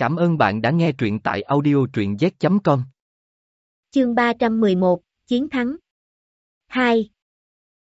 Cảm ơn bạn đã nghe truyện tại audio truyện z.com. Chương 311, Chiến thắng 2.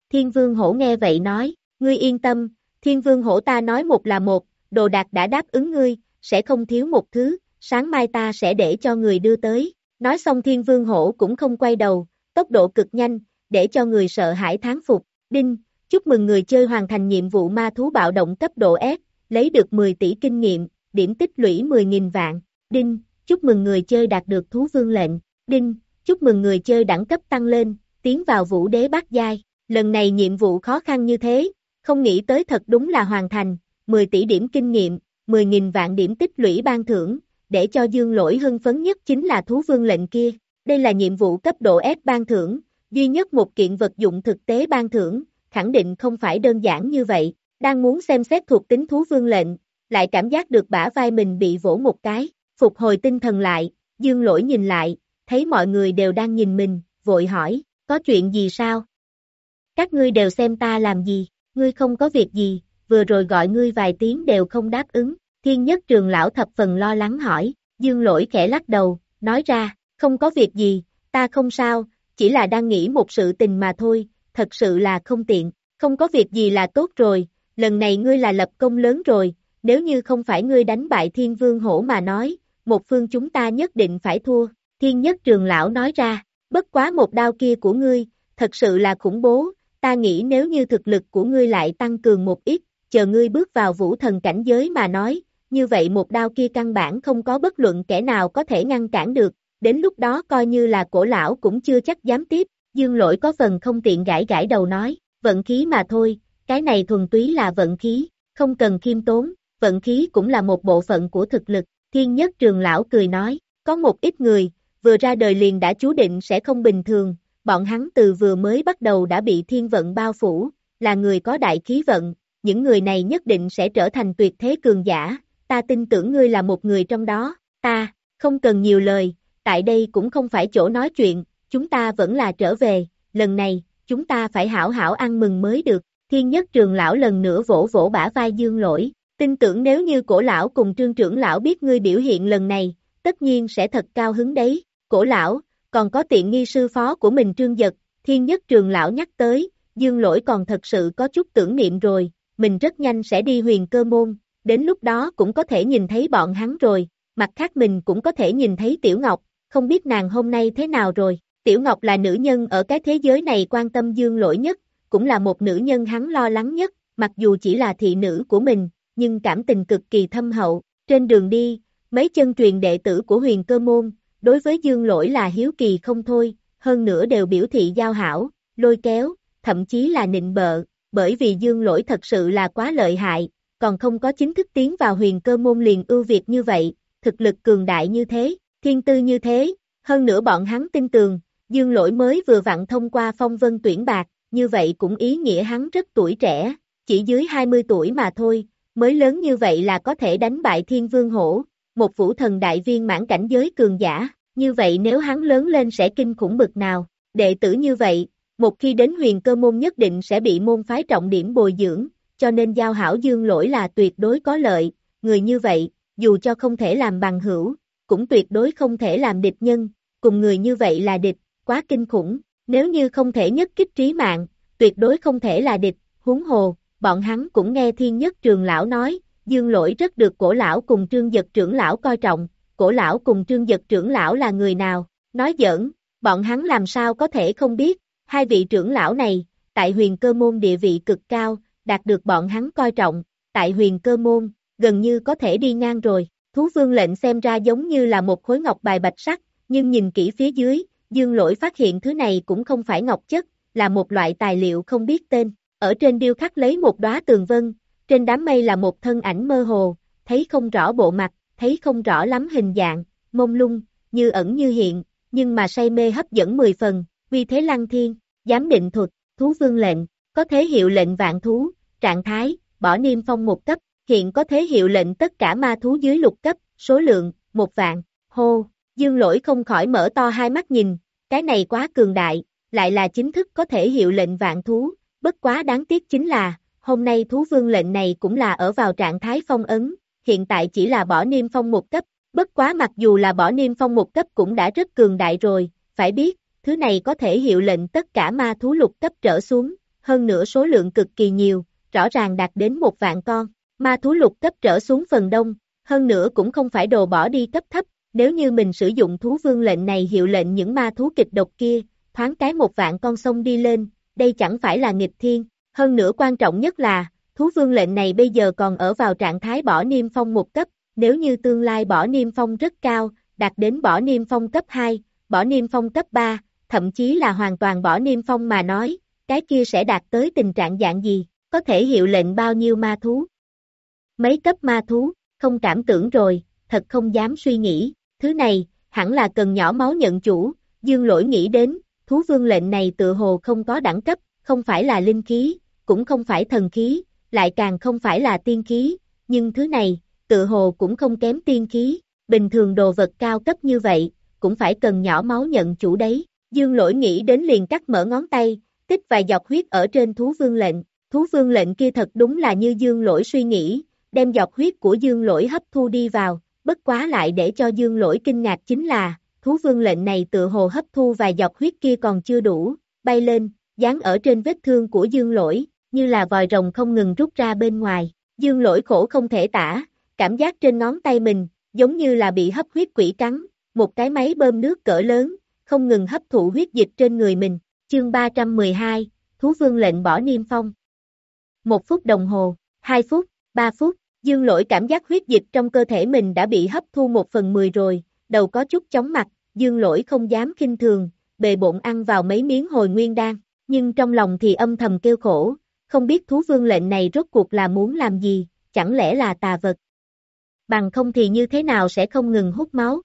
Thiên vương hổ nghe vậy nói, ngươi yên tâm, thiên vương hổ ta nói một là một, đồ đạc đã đáp ứng ngươi, sẽ không thiếu một thứ, sáng mai ta sẽ để cho người đưa tới. Nói xong thiên vương hổ cũng không quay đầu, tốc độ cực nhanh, để cho người sợ hãi tháng phục. Đinh, chúc mừng người chơi hoàn thành nhiệm vụ ma thú bạo động cấp độ S, lấy được 10 tỷ kinh nghiệm, điểm tích lũy 10.000 vạn. Đinh, chúc mừng người chơi đạt được thú vương lệnh. Đinh, chúc mừng người chơi đẳng cấp tăng lên, tiến vào vũ đế bát giai. Lần này nhiệm vụ khó khăn như thế, không nghĩ tới thật đúng là hoàn thành, 10 tỷ điểm kinh nghiệm, 10.000 vạn điểm tích lũy ban thưởng, để cho dương lỗi hưng phấn nhất chính là thú vương lệnh kia. Đây là nhiệm vụ cấp độ S ban thưởng, duy nhất một kiện vật dụng thực tế ban thưởng, khẳng định không phải đơn giản như vậy. Đang muốn xem xét thuộc tính thú vương lệnh, lại cảm giác được bả vai mình bị vỗ một cái, phục hồi tinh thần lại, dương lỗi nhìn lại, thấy mọi người đều đang nhìn mình, vội hỏi, có chuyện gì sao? Các ngươi đều xem ta làm gì, ngươi không có việc gì, vừa rồi gọi ngươi vài tiếng đều không đáp ứng, thiên nhất trường lão thập phần lo lắng hỏi, dương lỗi khẽ lắc đầu, nói ra, không có việc gì, ta không sao, chỉ là đang nghĩ một sự tình mà thôi, thật sự là không tiện, không có việc gì là tốt rồi, lần này ngươi là lập công lớn rồi, nếu như không phải ngươi đánh bại thiên vương hổ mà nói, một phương chúng ta nhất định phải thua, thiên nhất trường lão nói ra, bất quá một đao kia của ngươi, thật sự là khủng bố, ta nghĩ nếu như thực lực của ngươi lại tăng cường một ít, chờ ngươi bước vào vũ thần cảnh giới mà nói, như vậy một đao kia căn bản không có bất luận kẻ nào có thể ngăn cản được, đến lúc đó coi như là cổ lão cũng chưa chắc dám tiếp, dương lỗi có phần không tiện gãi gãi đầu nói, vận khí mà thôi, cái này thuần túy là vận khí, không cần khiêm tốn, vận khí cũng là một bộ phận của thực lực, thiên nhất trường lão cười nói, có một ít người, vừa ra đời liền đã chú định sẽ không bình thường, bọn hắn từ vừa mới bắt đầu đã bị thiên vận bao phủ, là người có đại khí vận, những người này nhất định sẽ trở thành tuyệt thế cường giả, ta tin tưởng ngươi là một người trong đó, ta, không cần nhiều lời, tại đây cũng không phải chỗ nói chuyện, chúng ta vẫn là trở về, lần này, chúng ta phải hảo hảo ăn mừng mới được, thiên nhất trường lão lần nữa vỗ vỗ bả vai dương lỗi, tin tưởng nếu như cổ lão cùng trương trưởng lão biết ngươi biểu hiện lần này, tất nhiên sẽ thật cao hứng đấy, cổ lão, còn có tiện nghi sư phó của mình trương giật, thiên nhất trường lão nhắc tới, dương lỗi còn thật sự có chút tưởng niệm rồi, mình rất nhanh sẽ đi huyền cơ môn, đến lúc đó cũng có thể nhìn thấy bọn hắn rồi, mặt khác mình cũng có thể nhìn thấy Tiểu Ngọc, không biết nàng hôm nay thế nào rồi, Tiểu Ngọc là nữ nhân ở cái thế giới này quan tâm dương lỗi nhất, cũng là một nữ nhân hắn lo lắng nhất, mặc dù chỉ là thị nữ của mình, nhưng cảm tình cực kỳ thâm hậu, trên đường đi, mấy chân truyền đệ tử của huyền cơ môn, đối với dương lỗi là hiếu kỳ không thôi, hơn nữa đều biểu thị giao hảo, lôi kéo, thậm chí là nịnh bợ, bởi vì dương lỗi thật sự là quá lợi hại, còn không có chính thức tiến vào huyền cơ môn liền ưu việt như vậy, thực lực cường đại như thế, thiên tư như thế, hơn nữa bọn hắn tin tường, dương lỗi mới vừa vặn thông qua phong vân tuyển bạc, như vậy cũng ý nghĩa hắn rất tuổi trẻ, chỉ dưới 20 tuổi mà thôi, mới lớn như vậy là có thể đánh bại thiên vương hổ, một vũ thần đại viên mãn cảnh giới cường giả, như vậy nếu hắn lớn lên sẽ kinh khủng bực nào, đệ tử như vậy, một khi đến huyền cơ môn nhất định sẽ bị môn phái trọng điểm bồi dưỡng, cho nên giao hảo dương lỗi là tuyệt đối có lợi, người như vậy, dù cho không thể làm bằng hữu, cũng tuyệt đối không thể làm địch nhân, cùng người như vậy là địch, quá kinh khủng, nếu như không thể nhất kích trí mạng, tuyệt đối không thể là địch, huống hồ, bọn hắn cũng nghe thiên nhất trường lão nói, dương lỗi rất được cổ lão cùng trương giật trưởng lão coi trọng, cổ lão cùng trương giật trưởng lão là người nào, nói giỡn, bọn hắn làm sao có thể không biết, hai vị trưởng lão này, tại huyền cơ môn địa vị cực cao, đạt được bọn hắn coi trọng, tại huyền cơ môn, gần như có thể đi ngang rồi, thú vương lệnh xem ra giống như là một khối ngọc bài bạch sắc, nhưng nhìn kỹ phía dưới, dương lỗi phát hiện thứ này cũng không phải ngọc chất, là một loại tài liệu không biết tên, ở trên điêu khắc lấy một đóa tường vân, trên đám mây là một thân ảnh mơ hồ, thấy không rõ bộ mặt, thấy không rõ lắm hình dạng, mông lung, như ẩn như hiện, nhưng mà say mê hấp dẫn 10 phần, vì thế lăng thiên, giám định thuật, thú vương lệnh, có thế hiệu lệnh vạn thú, trạng thái, bỏ niêm phong một cấp, hiện có thế hiệu lệnh tất cả ma thú dưới lục cấp, số lượng, một vạn, hô, dương lỗi không khỏi mở to hai mắt nhìn, cái này quá cường đại, lại là chính thức có thể hiệu lệnh vạn thú, bất quá đáng tiếc chính là, hôm nay thú vương lệnh này cũng là ở vào trạng thái phong ấn, hiện tại chỉ là bỏ niêm phong một cấp, Bất quá mặc dù là bỏ niêm phong một cấp cũng đã rất cường đại rồi, phải biết, thứ này có thể hiệu lệnh tất cả ma thú lục cấp trở xuống, hơn nữa số lượng cực kỳ nhiều, rõ ràng đạt đến một vạn con. Ma thú lục cấp trở xuống phần đông, hơn nữa cũng không phải đồ bỏ đi cấp thấp, nếu như mình sử dụng thú vương lệnh này hiệu lệnh những ma thú kịch độc kia, thoáng cái một vạn con sông đi lên, đây chẳng phải là nghịch thiên, hơn nữa quan trọng nhất là, thú vương lệnh này bây giờ còn ở vào trạng thái bỏ niêm phong một cấp, nếu như tương lai bỏ niêm phong rất cao, đạt đến bỏ niêm phong cấp 2, bỏ niêm phong cấp 3, thậm chí là hoàn toàn bỏ niêm phong mà nói, cái kia sẽ đạt tới tình trạng dạng gì, có thể hiệu lệnh bao nhiêu ma thú. Mấy cấp ma thú, không cảm tưởng rồi, thật không dám suy nghĩ, thứ này, hẳn là cần nhỏ máu nhận chủ, dương lỗi nghĩ đến, thú vương lệnh này tự hồ không có đẳng cấp, không phải là linh khí, cũng không phải thần khí, lại càng không phải là tiên khí, nhưng thứ này, tự hồ cũng không kém tiên khí, bình thường đồ vật cao cấp như vậy, cũng phải cần nhỏ máu nhận chủ đấy. Dương lỗi nghĩ đến liền cắt mở ngón tay, tích vài giọt huyết ở trên thú vương lệnh, thú vương lệnh kia thật đúng là như dương lỗi suy nghĩ, đem giọt huyết của dương lỗi hấp thu đi vào, bất quá lại để cho dương lỗi kinh ngạc chính là, thú vương lệnh này tự hồ hấp thu vài giọt huyết kia còn chưa đủ, bay lên, dán ở trên vết thương của dương lỗi, như là vòi rồng không ngừng rút ra bên ngoài, dương lỗi khổ không thể tả, cảm giác trên ngón tay mình, giống như là bị hấp huyết quỷ cắn, một cái máy bơm nước cỡ lớn, không ngừng hấp thụ huyết dịch trên người mình, chương 312, Thú Vương lệnh bỏ niêm phong. Một phút đồng hồ, hai phút, ba phút, dương lỗi cảm giác huyết dịch trong cơ thể mình đã bị hấp thu một phần mười rồi, đầu có chút chóng mặt, dương lỗi không dám kinh thường, bề bộn ăn vào mấy miếng hồi nguyên đan, nhưng trong lòng thì âm thầm kêu khổ, không biết thú vương lệnh này rốt cuộc là muốn làm gì, chẳng lẽ là tà vật. Bằng không thì như thế nào sẽ không ngừng hút máu.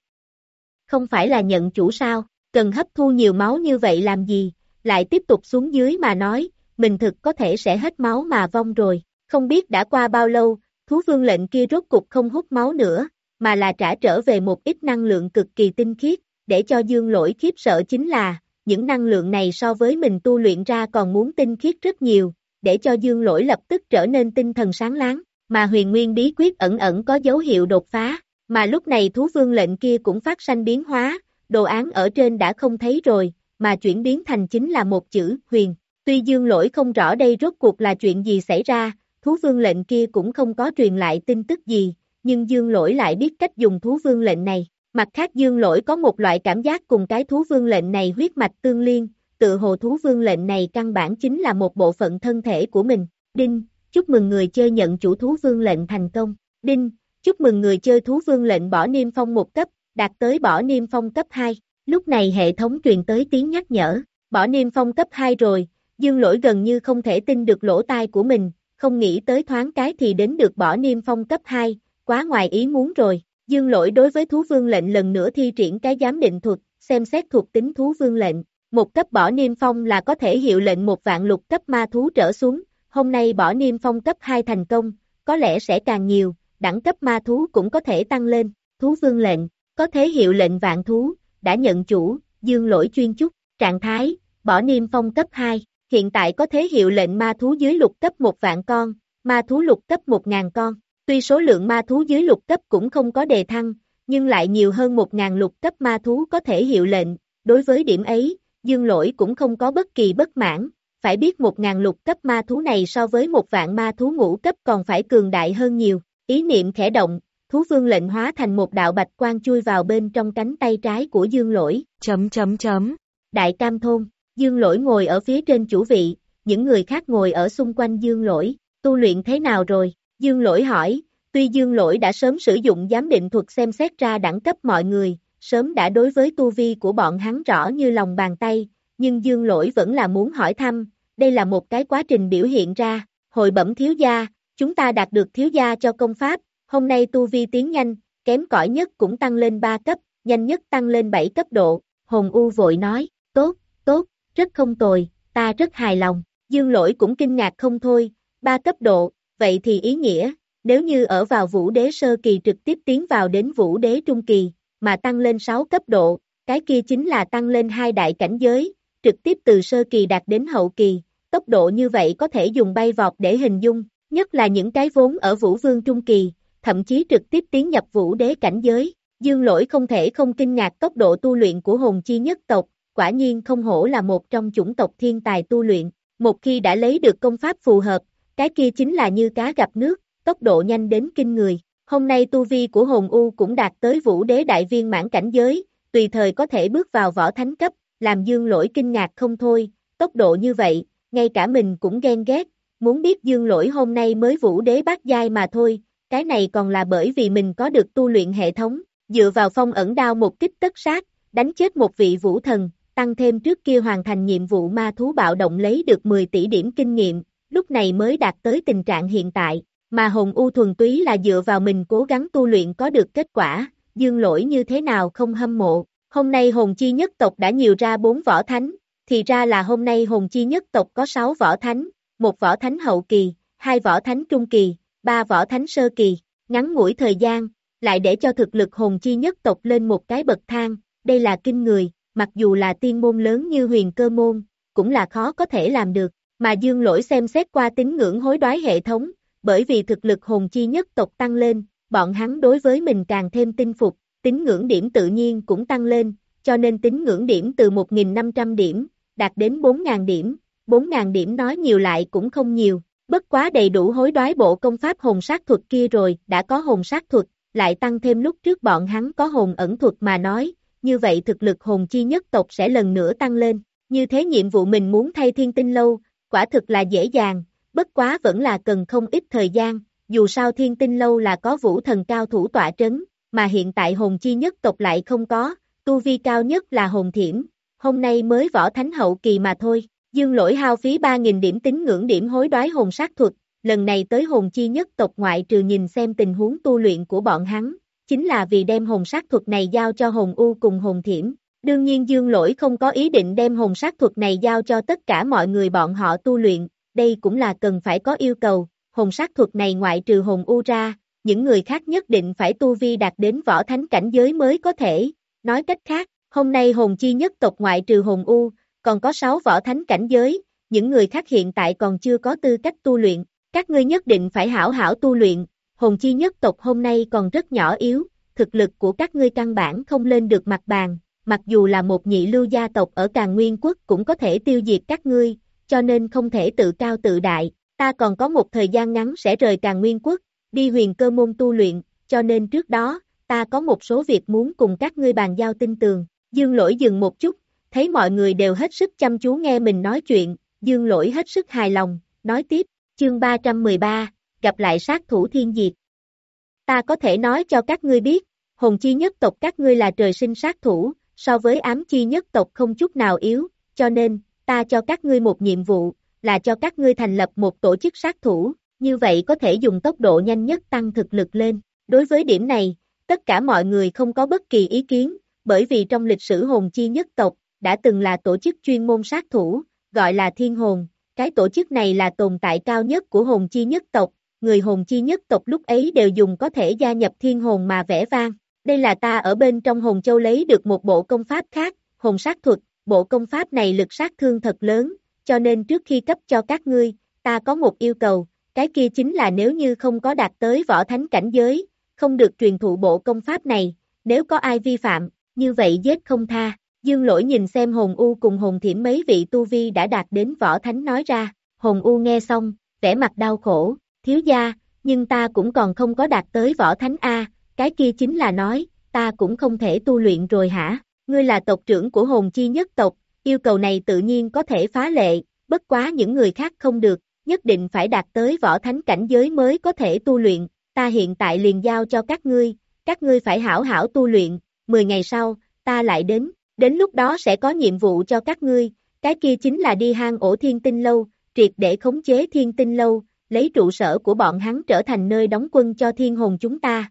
Không phải là nhận chủ sao, cần hấp thu nhiều máu như vậy làm gì, lại tiếp tục xuống dưới mà nói, mình thực có thể sẽ hết máu mà vong rồi, không biết đã qua bao lâu, thú vương lệnh kia rốt cục không hút máu nữa, mà là trả trở về một ít năng lượng cực kỳ tinh khiết, để cho dương lỗi khiếp sợ chính là, những năng lượng này so với mình tu luyện ra còn muốn tinh khiết rất nhiều, để cho dương lỗi lập tức trở nên tinh thần sáng láng, mà huyền nguyên bí quyết ẩn ẩn có dấu hiệu đột phá, mà lúc này thú vương lệnh kia cũng phát sanh biến hóa, đồ án ở trên đã không thấy rồi, mà chuyển biến thành chính là một chữ, huyền. Tuy dương lỗi không rõ đây rốt cuộc là chuyện gì xảy ra, thú vương lệnh kia cũng không có truyền lại tin tức gì, nhưng dương lỗi lại biết cách dùng thú vương lệnh này. Mặt khác dương lỗi có một loại cảm giác cùng cái thú vương lệnh này huyết mạch tương liên, tự hồ thú vương lệnh này căn bản chính là một bộ phận thân thể của mình. Đinh, chúc mừng người chơi nhận chủ thú vương lệnh thành công. Đinh, chúc mừng người chơi thú vương lệnh bỏ niêm phong một cấp, đạt tới bỏ niêm phong cấp 2. Lúc này hệ thống truyền tới tiếng nhắc nhở, bỏ niêm phong cấp 2 rồi, dương lỗi gần như không thể tin được lỗ tai của mình, không nghĩ tới thoáng cái thì đến được bỏ niêm phong cấp 2, quá ngoài ý muốn rồi. Dương lỗi đối với thú vương lệnh lần nữa thi triển cái giám định thuật, xem xét thuộc tính thú vương lệnh. Một cấp bỏ niêm phong là có thể hiệu lệnh một vạn lục cấp ma thú trở xuống, hôm nay bỏ niêm phong cấp 2 thành công, có lẽ sẽ càng nhiều, đẳng cấp ma thú cũng có thể tăng lên, thú vương lệnh, có thể hiệu lệnh vạn thú, đã nhận chủ, dương lỗi chuyên chúc, trạng thái, bỏ niêm phong cấp 2, hiện tại có thế hiệu lệnh ma thú dưới lục cấp một vạn con, ma thú lục cấp một ngàn con, tuy số lượng ma thú dưới lục cấp cũng không có đề thăng, nhưng lại nhiều hơn một ngàn lục cấp ma thú có thể hiệu lệnh, đối với điểm ấy, dương lỗi cũng không có bất kỳ bất mãn, phải biết một ngàn lục cấp ma thú này so với một vạn ma thú ngũ cấp còn phải cường đại hơn nhiều, ý niệm khẽ động, thú vương lệnh hóa thành một đạo bạch quang chui vào bên trong cánh tay trái của dương lỗi, chấm chấm chấm, đại cam thôn, dương lỗi ngồi ở phía trên chủ vị, những người khác ngồi ở xung quanh dương lỗi, tu luyện thế nào rồi, dương lỗi hỏi, tuy dương lỗi đã sớm sử dụng giám định thuật xem xét ra đẳng cấp mọi người, sớm đã đối với tu vi của bọn hắn rõ như lòng bàn tay, nhưng dương lỗi vẫn là muốn hỏi thăm, đây là một cái quá trình biểu hiện ra, hội bẩm thiếu gia, chúng ta đạt được thiếu gia cho công pháp, hôm nay tu vi tiến nhanh, kém cỏi nhất cũng tăng lên 3 cấp, nhanh nhất tăng lên 7 cấp độ, hồn u vội nói, tốt, tốt, rất không tồi, ta rất hài lòng, dương lỗi cũng kinh ngạc không thôi, 3 cấp độ, vậy thì ý nghĩa, nếu như ở vào vũ đế sơ kỳ trực tiếp tiến vào đến vũ đế trung kỳ, mà tăng lên 6 cấp độ, cái kia chính là tăng lên hai đại cảnh giới, trực tiếp từ sơ kỳ đạt đến hậu kỳ, tốc độ như vậy có thể dùng bay vọt để hình dung, nhất là những cái vốn ở vũ vương trung kỳ, thậm chí trực tiếp tiến nhập vũ đế cảnh giới, Dương lỗi không thể không kinh ngạc tốc độ tu luyện của hồn chi nhất tộc, quả nhiên không hổ là một trong chủng tộc thiên tài tu luyện, một khi đã lấy được công pháp phù hợp, cái kia chính là như cá gặp nước, tốc độ nhanh đến kinh người. Hôm nay tu vi của hồn U cũng đạt tới vũ đế đại viên mãn cảnh giới, tùy thời có thể bước vào võ thánh cấp, làm dương lỗi kinh ngạc không thôi, tốc độ như vậy, ngay cả mình cũng ghen ghét, muốn biết dương lỗi hôm nay mới vũ đế bát giai mà thôi, cái này còn là bởi vì mình có được tu luyện hệ thống, dựa vào phong ẩn đao một kích tất sát, đánh chết một vị vũ thần, tăng thêm trước kia hoàn thành nhiệm vụ ma thú bạo động lấy được 10 tỷ điểm kinh nghiệm, lúc này mới đạt tới tình trạng hiện tại, mà hồn u thuần túy là dựa vào mình cố gắng tu luyện có được kết quả, dương lỗi như thế nào không hâm mộ, hôm nay hồn chi nhất tộc đã nhiều ra 4 võ thánh, thì ra là hôm nay hồn chi nhất tộc có 6 võ thánh, một võ thánh hậu kỳ, hai võ thánh trung kỳ, ba võ thánh sơ kỳ, ngắn ngủi thời gian, lại để cho thực lực hồn chi nhất tộc lên một cái bậc thang, đây là kinh người, mặc dù là tiên môn lớn như huyền cơ môn, cũng là khó có thể làm được, mà dương lỗi xem xét qua tính ngưỡng hối đoái hệ thống, bởi vì thực lực hồn chi nhất tộc tăng lên, bọn hắn đối với mình càng thêm tinh phục, tính ngưỡng điểm tự nhiên cũng tăng lên, cho nên tính ngưỡng điểm từ 1.500 điểm, đạt đến 4.000 điểm, 4.000 điểm nói nhiều lại cũng không nhiều, bất quá đầy đủ hối đoái bộ công pháp hồn sát thuật kia rồi, đã có hồn sát thuật, lại tăng thêm lúc trước bọn hắn có hồn ẩn thuật mà nói, như vậy thực lực hồn chi nhất tộc sẽ lần nữa tăng lên, như thế nhiệm vụ mình muốn thay thiên tinh lâu, quả thực là dễ dàng, bất quá vẫn là cần không ít thời gian, dù sao thiên tinh lâu là có vũ thần cao thủ tọa trấn, mà hiện tại hồn chi nhất tộc lại không có, tu vi cao nhất là hồn thiểm, hôm nay mới võ thánh hậu kỳ mà thôi, dương lỗi hao phí 3.000 điểm tính ngưỡng điểm hối đoái hồn sát thuật, lần này tới hồn chi nhất tộc ngoại trừ nhìn xem tình huống tu luyện của bọn hắn, chính là vì đem hồn sát thuật này giao cho hồn u cùng hồn thiểm. Đương nhiên dương lỗi không có ý định đem hồn sát thuật này giao cho tất cả mọi người bọn họ tu luyện, đây cũng là cần phải có yêu cầu, hồn sát thuật này ngoại trừ hồn u ra, những người khác nhất định phải tu vi đạt đến võ thánh cảnh giới mới có thể, nói cách khác, hôm nay hồn chi nhất tộc ngoại trừ hồn u, còn có 6 võ thánh cảnh giới, những người khác hiện tại còn chưa có tư cách tu luyện, các ngươi nhất định phải hảo hảo tu luyện, hồn chi nhất tộc hôm nay còn rất nhỏ yếu, thực lực của các ngươi căn bản không lên được mặt bàn, mặc dù là một nhị lưu gia tộc ở Càng Nguyên Quốc cũng có thể tiêu diệt các ngươi, cho nên không thể tự cao tự đại, ta còn có một thời gian ngắn sẽ rời Càng Nguyên Quốc, đi huyền cơ môn tu luyện, cho nên trước đó, ta có một số việc muốn cùng các ngươi bàn giao tin tường, dương lỗi dừng một chút, thấy mọi người đều hết sức chăm chú nghe mình nói chuyện, dương lỗi hết sức hài lòng, nói tiếp, chương 313, gặp lại sát thủ thiên diệt. Ta có thể nói cho các ngươi biết, hồn chi nhất tộc các ngươi là trời sinh sát thủ, so với ám chi nhất tộc không chút nào yếu, cho nên, ta cho các ngươi một nhiệm vụ, là cho các ngươi thành lập một tổ chức sát thủ, như vậy có thể dùng tốc độ nhanh nhất tăng thực lực lên. Đối với điểm này, tất cả mọi người không có bất kỳ ý kiến, bởi vì trong lịch sử hồn chi nhất tộc, đã từng là tổ chức chuyên môn sát thủ, gọi là thiên hồn, cái tổ chức này là tồn tại cao nhất của hồn chi nhất tộc, người hồn chi nhất tộc lúc ấy đều dùng có thể gia nhập thiên hồn mà vẽ vang. Đây là ta ở bên trong Hồng châu lấy được một bộ công pháp khác, Hồng sát thuật, bộ công pháp này lực sát thương thật lớn, cho nên trước khi cấp cho các ngươi, ta có một yêu cầu, cái kia chính là nếu như không có đạt tới võ thánh cảnh giới, không được truyền thụ bộ công pháp này, nếu có ai vi phạm, như vậy giết không tha. Dương lỗi nhìn xem Hồng u cùng Hồng thiểm mấy vị tu vi đã đạt đến võ thánh nói ra, Hồng u nghe xong, vẻ mặt đau khổ, thiếu gia, nhưng ta cũng còn không có đạt tới võ thánh A, cái kia chính là nói, ta cũng không thể tu luyện rồi hả, ngươi là tộc trưởng của hồn chi nhất tộc, yêu cầu này tự nhiên có thể phá lệ, bất quá những người khác không được, nhất định phải đạt tới võ thánh cảnh giới mới có thể tu luyện, ta hiện tại liền giao cho các ngươi, các ngươi phải hảo hảo tu luyện, 10 ngày sau, ta lại đến, đến lúc đó sẽ có nhiệm vụ cho các ngươi, cái kia chính là đi hang ổ thiên tinh lâu, triệt để khống chế thiên tinh lâu, lấy trụ sở của bọn hắn trở thành nơi đóng quân cho thiên hồn chúng ta.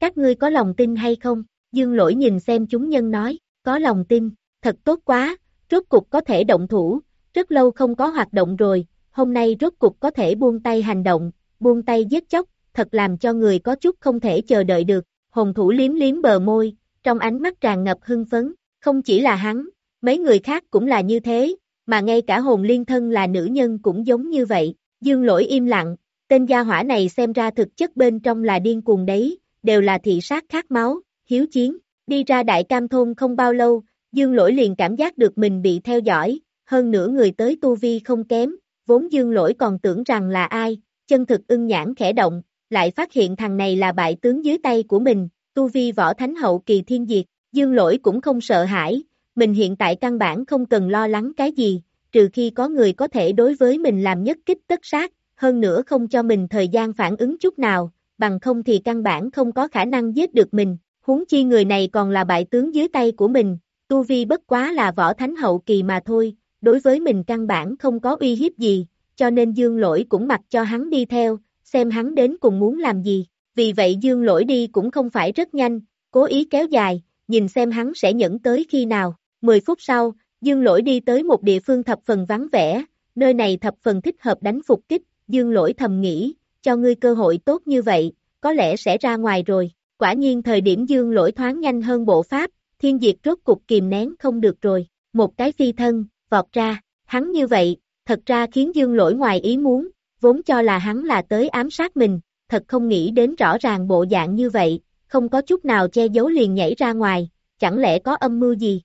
Các ngươi có lòng tin hay không? Dương lỗi nhìn xem chúng nhân nói, có lòng tin, thật tốt quá, rốt cục có thể động thủ, rất lâu không có hoạt động rồi, hôm nay rốt cục có thể buông tay hành động, buông tay giết chóc, thật làm cho người có chút không thể chờ đợi được, hồn thủ liếm liếm bờ môi, trong ánh mắt tràn ngập hưng phấn, không chỉ là hắn, mấy người khác cũng là như thế, mà ngay cả hồn liên thân là nữ nhân cũng giống như vậy, dương lỗi im lặng, tên gia hỏa này xem ra thực chất bên trong là điên cuồng đấy, đều là thị sát khát máu, hiếu chiến, đi ra đại cam thôn không bao lâu, dương lỗi liền cảm giác được mình bị theo dõi, hơn nữa người tới tu vi không kém, vốn dương lỗi còn tưởng rằng là ai, chân thực ưng nhãn khẽ động, lại phát hiện thằng này là bại tướng dưới tay của mình, tu vi võ thánh hậu kỳ thiên diệt, dương lỗi cũng không sợ hãi, mình hiện tại căn bản không cần lo lắng cái gì, trừ khi có người có thể đối với mình làm nhất kích tất sát, hơn nữa không cho mình thời gian phản ứng chút nào, bằng không thì căn bản không có khả năng giết được mình, huống chi người này còn là bại tướng dưới tay của mình, tu vi bất quá là võ thánh hậu kỳ mà thôi, đối với mình căn bản không có uy hiếp gì, cho nên dương lỗi cũng mặc cho hắn đi theo, xem hắn đến cùng muốn làm gì, vì vậy dương lỗi đi cũng không phải rất nhanh, cố ý kéo dài, nhìn xem hắn sẽ nhẫn tới khi nào, 10 phút sau, dương lỗi đi tới một địa phương thập phần vắng vẻ, nơi này thập phần thích hợp đánh phục kích, dương lỗi thầm nghĩ, cho ngươi cơ hội tốt như vậy, có lẽ sẽ ra ngoài rồi, quả nhiên thời điểm dương lỗi thoáng nhanh hơn bộ pháp, thiên diệt rốt cục kìm nén không được rồi, một cái phi thân, vọt ra, hắn như vậy, thật ra khiến dương lỗi ngoài ý muốn, vốn cho là hắn là tới ám sát mình, thật không nghĩ đến rõ ràng bộ dạng như vậy, không có chút nào che giấu liền nhảy ra ngoài, chẳng lẽ có âm mưu gì?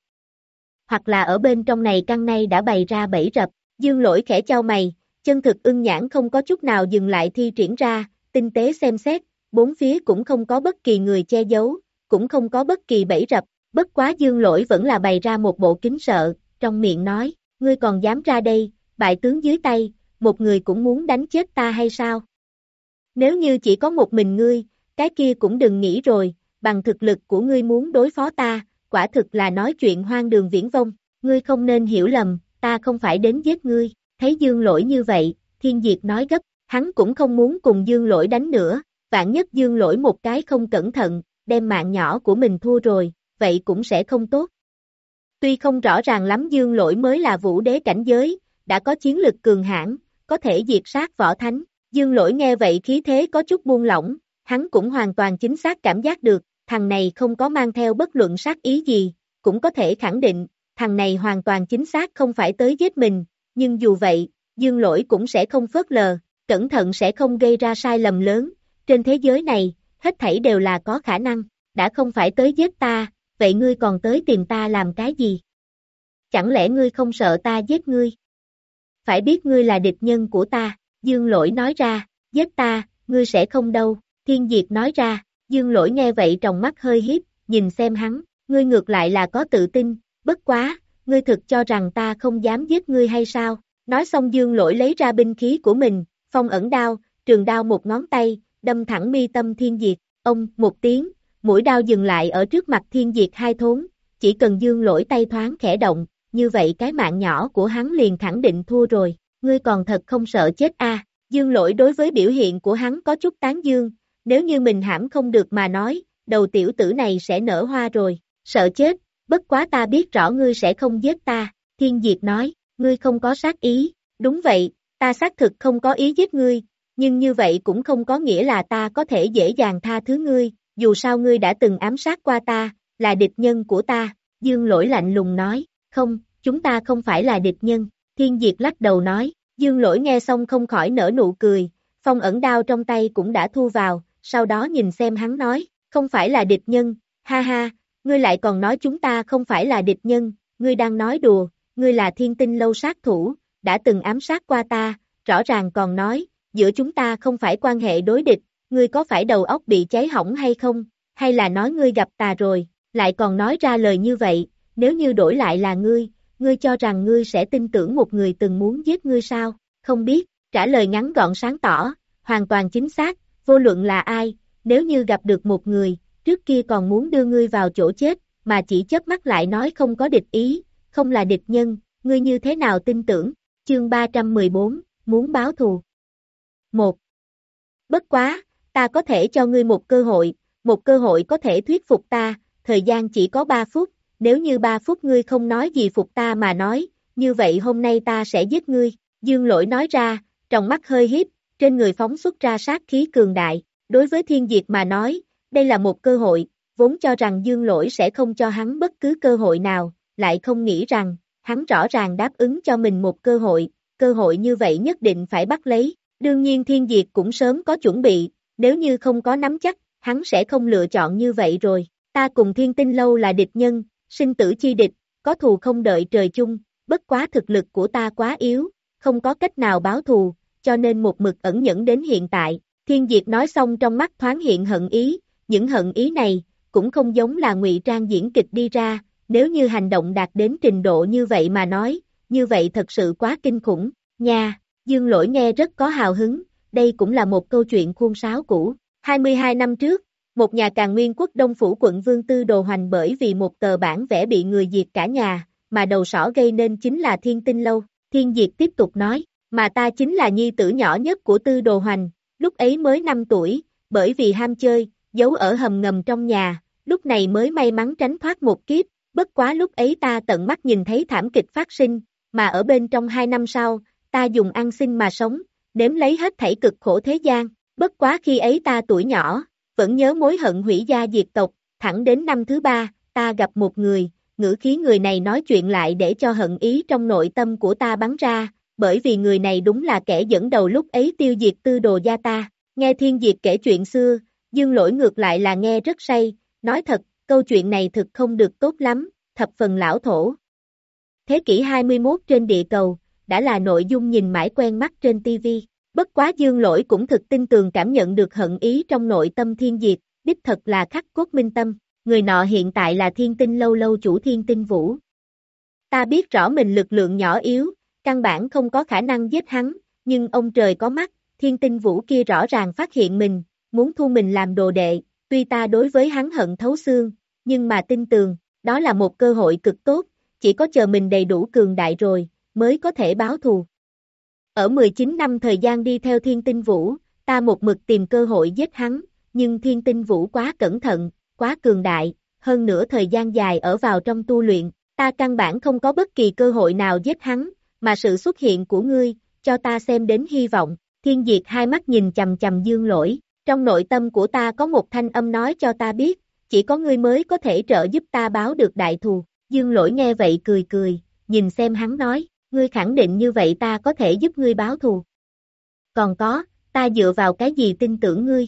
Hoặc là ở bên trong này căn nay đã bày ra bẫy rập, dương lỗi khẽ trao mày, chân thực ưng nhãn không có chút nào dừng lại thi triển ra, tinh tế xem xét, bốn phía cũng không có bất kỳ người che giấu, cũng không có bất kỳ bẫy rập, bất quá dương lỗi vẫn là bày ra một bộ kính sợ, trong miệng nói, ngươi còn dám ra đây, bại tướng dưới tay, một người cũng muốn đánh chết ta hay sao? Nếu như chỉ có một mình ngươi, cái kia cũng đừng nghĩ rồi, bằng thực lực của ngươi muốn đối phó ta, quả thực là nói chuyện hoang đường viễn vông, ngươi không nên hiểu lầm, ta không phải đến giết ngươi, thấy dương lỗi như vậy, thiên diệt nói gấp, hắn cũng không muốn cùng dương lỗi đánh nữa, vạn nhất dương lỗi một cái không cẩn thận, đem mạng nhỏ của mình thua rồi, vậy cũng sẽ không tốt. Tuy không rõ ràng lắm dương lỗi mới là vũ đế cảnh giới, đã có chiến lực cường hãn, có thể diệt sát võ thánh, dương lỗi nghe vậy khí thế có chút buông lỏng, hắn cũng hoàn toàn chính xác cảm giác được, thằng này không có mang theo bất luận sát ý gì, cũng có thể khẳng định, thằng này hoàn toàn chính xác không phải tới giết mình, nhưng dù vậy, dương lỗi cũng sẽ không phớt lờ, cẩn thận sẽ không gây ra sai lầm lớn, trên thế giới này, hết thảy đều là có khả năng, đã không phải tới giết ta, vậy ngươi còn tới tìm ta làm cái gì? Chẳng lẽ ngươi không sợ ta giết ngươi? Phải biết ngươi là địch nhân của ta, dương lỗi nói ra, giết ta, ngươi sẽ không đâu, thiên diệt nói ra, dương lỗi nghe vậy trong mắt hơi hiếp, nhìn xem hắn, ngươi ngược lại là có tự tin, bất quá, ngươi thực cho rằng ta không dám giết ngươi hay sao? Nói xong dương lỗi lấy ra binh khí của mình, phong ẩn đao, trường đao một ngón tay, đâm thẳng mi tâm thiên diệt, ông, một tiếng, mũi đao dừng lại ở trước mặt thiên diệt hai thốn, chỉ cần dương lỗi tay thoáng khẽ động, như vậy cái mạng nhỏ của hắn liền khẳng định thua rồi, ngươi còn thật không sợ chết a dương lỗi đối với biểu hiện của hắn có chút tán dương, nếu như mình hãm không được mà nói, đầu tiểu tử này sẽ nở hoa rồi, sợ chết, bất quá ta biết rõ ngươi sẽ không giết ta, thiên diệt nói, ngươi không có sát ý, đúng vậy, ta xác thực không có ý giết ngươi, nhưng như vậy cũng không có nghĩa là ta có thể dễ dàng tha thứ ngươi, dù sao ngươi đã từng ám sát qua ta, là địch nhân của ta, dương lỗi lạnh lùng nói, không, chúng ta không phải là địch nhân, thiên diệt lắc đầu nói, dương lỗi nghe xong không khỏi nở nụ cười, phong ẩn đao trong tay cũng đã thu vào, sau đó nhìn xem hắn nói, không phải là địch nhân, ha ha, ngươi lại còn nói chúng ta không phải là địch nhân, ngươi đang nói đùa, ngươi là thiên tinh lâu sát thủ, đã từng ám sát qua ta, rõ ràng còn nói, giữa chúng ta không phải quan hệ đối địch, ngươi có phải đầu óc bị cháy hỏng hay không, hay là nói ngươi gặp ta rồi, lại còn nói ra lời như vậy, nếu như đổi lại là ngươi, ngươi cho rằng ngươi sẽ tin tưởng một người từng muốn giết ngươi sao, không biết, trả lời ngắn gọn sáng tỏ, hoàn toàn chính xác, vô luận là ai, nếu như gặp được một người, trước kia còn muốn đưa ngươi vào chỗ chết, mà chỉ chớp mắt lại nói không có địch ý, không là địch nhân, ngươi như thế nào tin tưởng, chương 314, muốn báo thù. 1. Bất quá, ta có thể cho ngươi một cơ hội, một cơ hội có thể thuyết phục ta, thời gian chỉ có 3 phút, nếu như 3 phút ngươi không nói gì phục ta mà nói, như vậy hôm nay ta sẽ giết ngươi, dương lỗi nói ra, trong mắt hơi hiếp, trên người phóng xuất ra sát khí cường đại, đối với thiên diệt mà nói, đây là một cơ hội, vốn cho rằng dương lỗi sẽ không cho hắn bất cứ cơ hội nào, lại không nghĩ rằng, hắn rõ ràng đáp ứng cho mình một cơ hội, cơ hội như vậy nhất định phải bắt lấy, đương nhiên thiên diệt cũng sớm có chuẩn bị, nếu như không có nắm chắc, hắn sẽ không lựa chọn như vậy rồi, ta cùng thiên tinh lâu là địch nhân, sinh tử chi địch, có thù không đợi trời chung, bất quá thực lực của ta quá yếu, không có cách nào báo thù, cho nên một mực ẩn nhẫn đến hiện tại, thiên diệt nói xong trong mắt thoáng hiện hận ý, những hận ý này, cũng không giống là ngụy trang diễn kịch đi ra, nếu như hành động đạt đến trình độ như vậy mà nói, như vậy thật sự quá kinh khủng, nha, dương lỗi nghe rất có hào hứng, đây cũng là một câu chuyện khuôn sáo cũ, 22 năm trước, một nhà càng nguyên quốc đông phủ quận Vương Tư Đồ Hoành bởi vì một tờ bản vẽ bị người diệt cả nhà, mà đầu sỏ gây nên chính là thiên tinh lâu, thiên diệt tiếp tục nói, mà ta chính là nhi tử nhỏ nhất của Tư Đồ Hoành, lúc ấy mới 5 tuổi, bởi vì ham chơi, giấu ở hầm ngầm trong nhà, lúc này mới may mắn tránh thoát một kiếp, bất quá lúc ấy ta tận mắt nhìn thấy thảm kịch phát sinh, mà ở bên trong hai năm sau, ta dùng ăn sinh mà sống, nếm lấy hết thảy cực khổ thế gian, bất quá khi ấy ta tuổi nhỏ, vẫn nhớ mối hận hủy gia diệt tộc, thẳng đến năm thứ ba, ta gặp một người, ngữ khí người này nói chuyện lại để cho hận ý trong nội tâm của ta bắn ra, bởi vì người này đúng là kẻ dẫn đầu lúc ấy tiêu diệt tư đồ gia ta, nghe thiên diệt kể chuyện xưa, dương lỗi ngược lại là nghe rất say, nói thật, câu chuyện này thực không được tốt lắm, thập phần lão thổ. Thế kỷ 21 trên địa cầu, đã là nội dung nhìn mãi quen mắt trên TV. Bất quá dương lỗi cũng thực tin tường cảm nhận được hận ý trong nội tâm thiên diệt, đích thật là khắc cốt minh tâm, người nọ hiện tại là thiên tinh lâu lâu chủ thiên tinh vũ. Ta biết rõ mình lực lượng nhỏ yếu, căn bản không có khả năng giết hắn, nhưng ông trời có mắt, thiên tinh vũ kia rõ ràng phát hiện mình, muốn thu mình làm đồ đệ, tuy ta đối với hắn hận thấu xương, nhưng mà tin tường, đó là một cơ hội cực tốt, chỉ có chờ mình đầy đủ cường đại rồi, mới có thể báo thù. Ở 19 năm thời gian đi theo thiên tinh vũ, ta một mực tìm cơ hội giết hắn, nhưng thiên tinh vũ quá cẩn thận, quá cường đại, hơn nữa thời gian dài ở vào trong tu luyện, ta căn bản không có bất kỳ cơ hội nào giết hắn, mà sự xuất hiện của ngươi, cho ta xem đến hy vọng, thiên diệt hai mắt nhìn chầm chầm dương lỗi, trong nội tâm của ta có một thanh âm nói cho ta biết, chỉ có ngươi mới có thể trợ giúp ta báo được đại thù, dương lỗi nghe vậy cười cười, nhìn xem hắn nói, ngươi khẳng định như vậy ta có thể giúp ngươi báo thù. Còn có, ta dựa vào cái gì tin tưởng ngươi?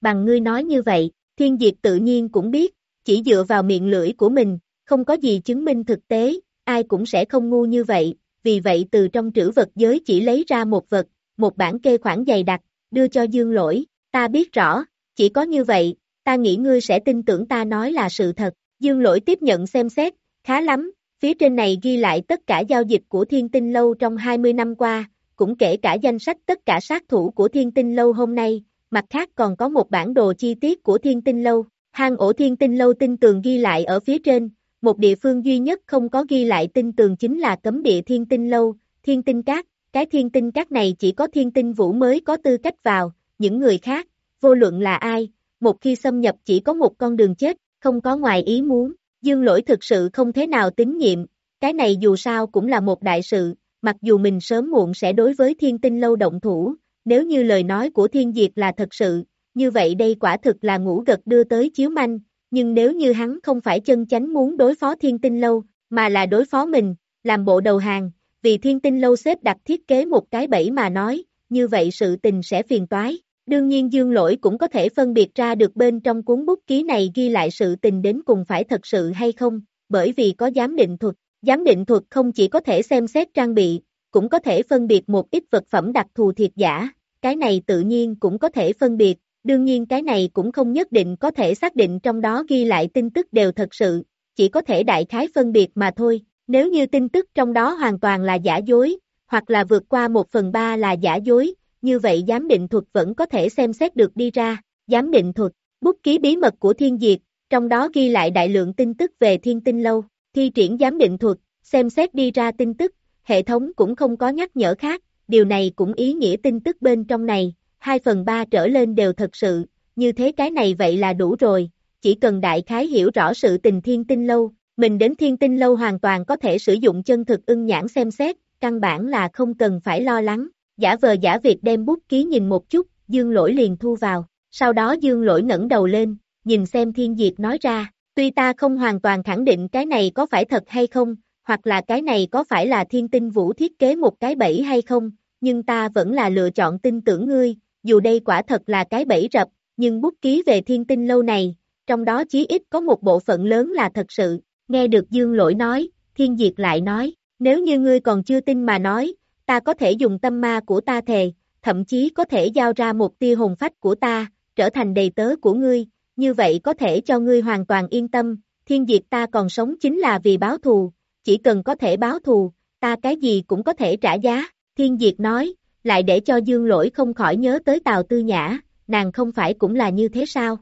Bằng ngươi nói như vậy, thiên diệt tự nhiên cũng biết, chỉ dựa vào miệng lưỡi của mình, không có gì chứng minh thực tế, ai cũng sẽ không ngu như vậy, vì vậy từ trong trữ vật giới chỉ lấy ra một vật, một bản kê khoản dày đặc, đưa cho dương lỗi, ta biết rõ, chỉ có như vậy, ta nghĩ ngươi sẽ tin tưởng ta nói là sự thật, dương lỗi tiếp nhận xem xét, khá lắm, Phía trên này ghi lại tất cả giao dịch của Thiên Tinh Lâu trong 20 năm qua, cũng kể cả danh sách tất cả sát thủ của Thiên Tinh Lâu hôm nay, mặt khác còn có một bản đồ chi tiết của Thiên Tinh Lâu. Hang ổ Thiên Tinh Lâu tinh tường ghi lại ở phía trên, một địa phương duy nhất không có ghi lại tinh tường chính là cấm địa Thiên Tinh Lâu, Thiên Tinh Cát. Cái Thiên Tinh Cát này chỉ có Thiên Tinh Vũ mới có tư cách vào, những người khác, vô luận là ai, một khi xâm nhập chỉ có một con đường chết, không có ngoài ý muốn. Dương lỗi thực sự không thế nào tín nhiệm, cái này dù sao cũng là một đại sự, mặc dù mình sớm muộn sẽ đối với thiên tinh lâu động thủ, nếu như lời nói của thiên diệt là thật sự, như vậy đây quả thực là ngủ gật đưa tới chiếu manh, nhưng nếu như hắn không phải chân chánh muốn đối phó thiên tinh lâu, mà là đối phó mình, làm bộ đầu hàng, vì thiên tinh lâu xếp đặt thiết kế một cái bẫy mà nói, như vậy sự tình sẽ phiền toái. Đương nhiên dương lỗi cũng có thể phân biệt ra được bên trong cuốn bút ký này ghi lại sự tình đến cùng phải thật sự hay không, bởi vì có giám định thuật. Giám định thuật không chỉ có thể xem xét trang bị, cũng có thể phân biệt một ít vật phẩm đặc thù thiệt giả, cái này tự nhiên cũng có thể phân biệt, đương nhiên cái này cũng không nhất định có thể xác định trong đó ghi lại tin tức đều thật sự, chỉ có thể đại khái phân biệt mà thôi, nếu như tin tức trong đó hoàn toàn là giả dối, hoặc là vượt qua một phần ba là giả dối, như vậy giám định thuật vẫn có thể xem xét được đi ra, giám định thuật, bút ký bí mật của thiên diệt, trong đó ghi lại đại lượng tin tức về thiên tinh lâu, thi triển giám định thuật, xem xét đi ra tin tức, hệ thống cũng không có nhắc nhở khác, điều này cũng ý nghĩa tin tức bên trong này, 2 phần 3 trở lên đều thật sự, như thế cái này vậy là đủ rồi, chỉ cần đại khái hiểu rõ sự tình thiên tinh lâu, mình đến thiên tinh lâu hoàn toàn có thể sử dụng chân thực ưng nhãn xem xét, căn bản là không cần phải lo lắng, giả vờ giả việc đem bút ký nhìn một chút, dương lỗi liền thu vào, sau đó dương lỗi ngẩng đầu lên, nhìn xem thiên diệt nói ra, tuy ta không hoàn toàn khẳng định cái này có phải thật hay không, hoặc là cái này có phải là thiên tinh vũ thiết kế một cái bẫy hay không, nhưng ta vẫn là lựa chọn tin tưởng ngươi, dù đây quả thật là cái bẫy rập, nhưng bút ký về thiên tinh lâu này, trong đó chí ít có một bộ phận lớn là thật sự, nghe được dương lỗi nói, thiên diệt lại nói, nếu như ngươi còn chưa tin mà nói, ta có thể dùng tâm ma của ta thề, thậm chí có thể giao ra một tia hồn phách của ta, trở thành đầy tớ của ngươi, như vậy có thể cho ngươi hoàn toàn yên tâm, thiên diệt ta còn sống chính là vì báo thù, chỉ cần có thể báo thù, ta cái gì cũng có thể trả giá, thiên diệt nói, lại để cho dương lỗi không khỏi nhớ tới Tào Tư Nhã, nàng không phải cũng là như thế sao?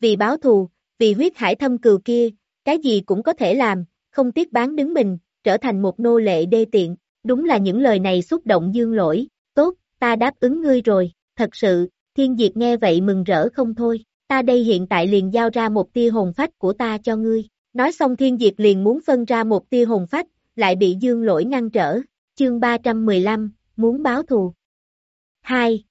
Vì báo thù, vì huyết hải thâm cừu kia, cái gì cũng có thể làm, không tiếc bán đứng mình, trở thành một nô lệ đê tiện, đúng là những lời này xúc động dương lỗi, tốt, ta đáp ứng ngươi rồi, thật sự, thiên diệt nghe vậy mừng rỡ không thôi, ta đây hiện tại liền giao ra một tia hồn phách của ta cho ngươi, nói xong thiên diệt liền muốn phân ra một tia hồn phách, lại bị dương lỗi ngăn trở, chương 315, muốn báo thù. 2.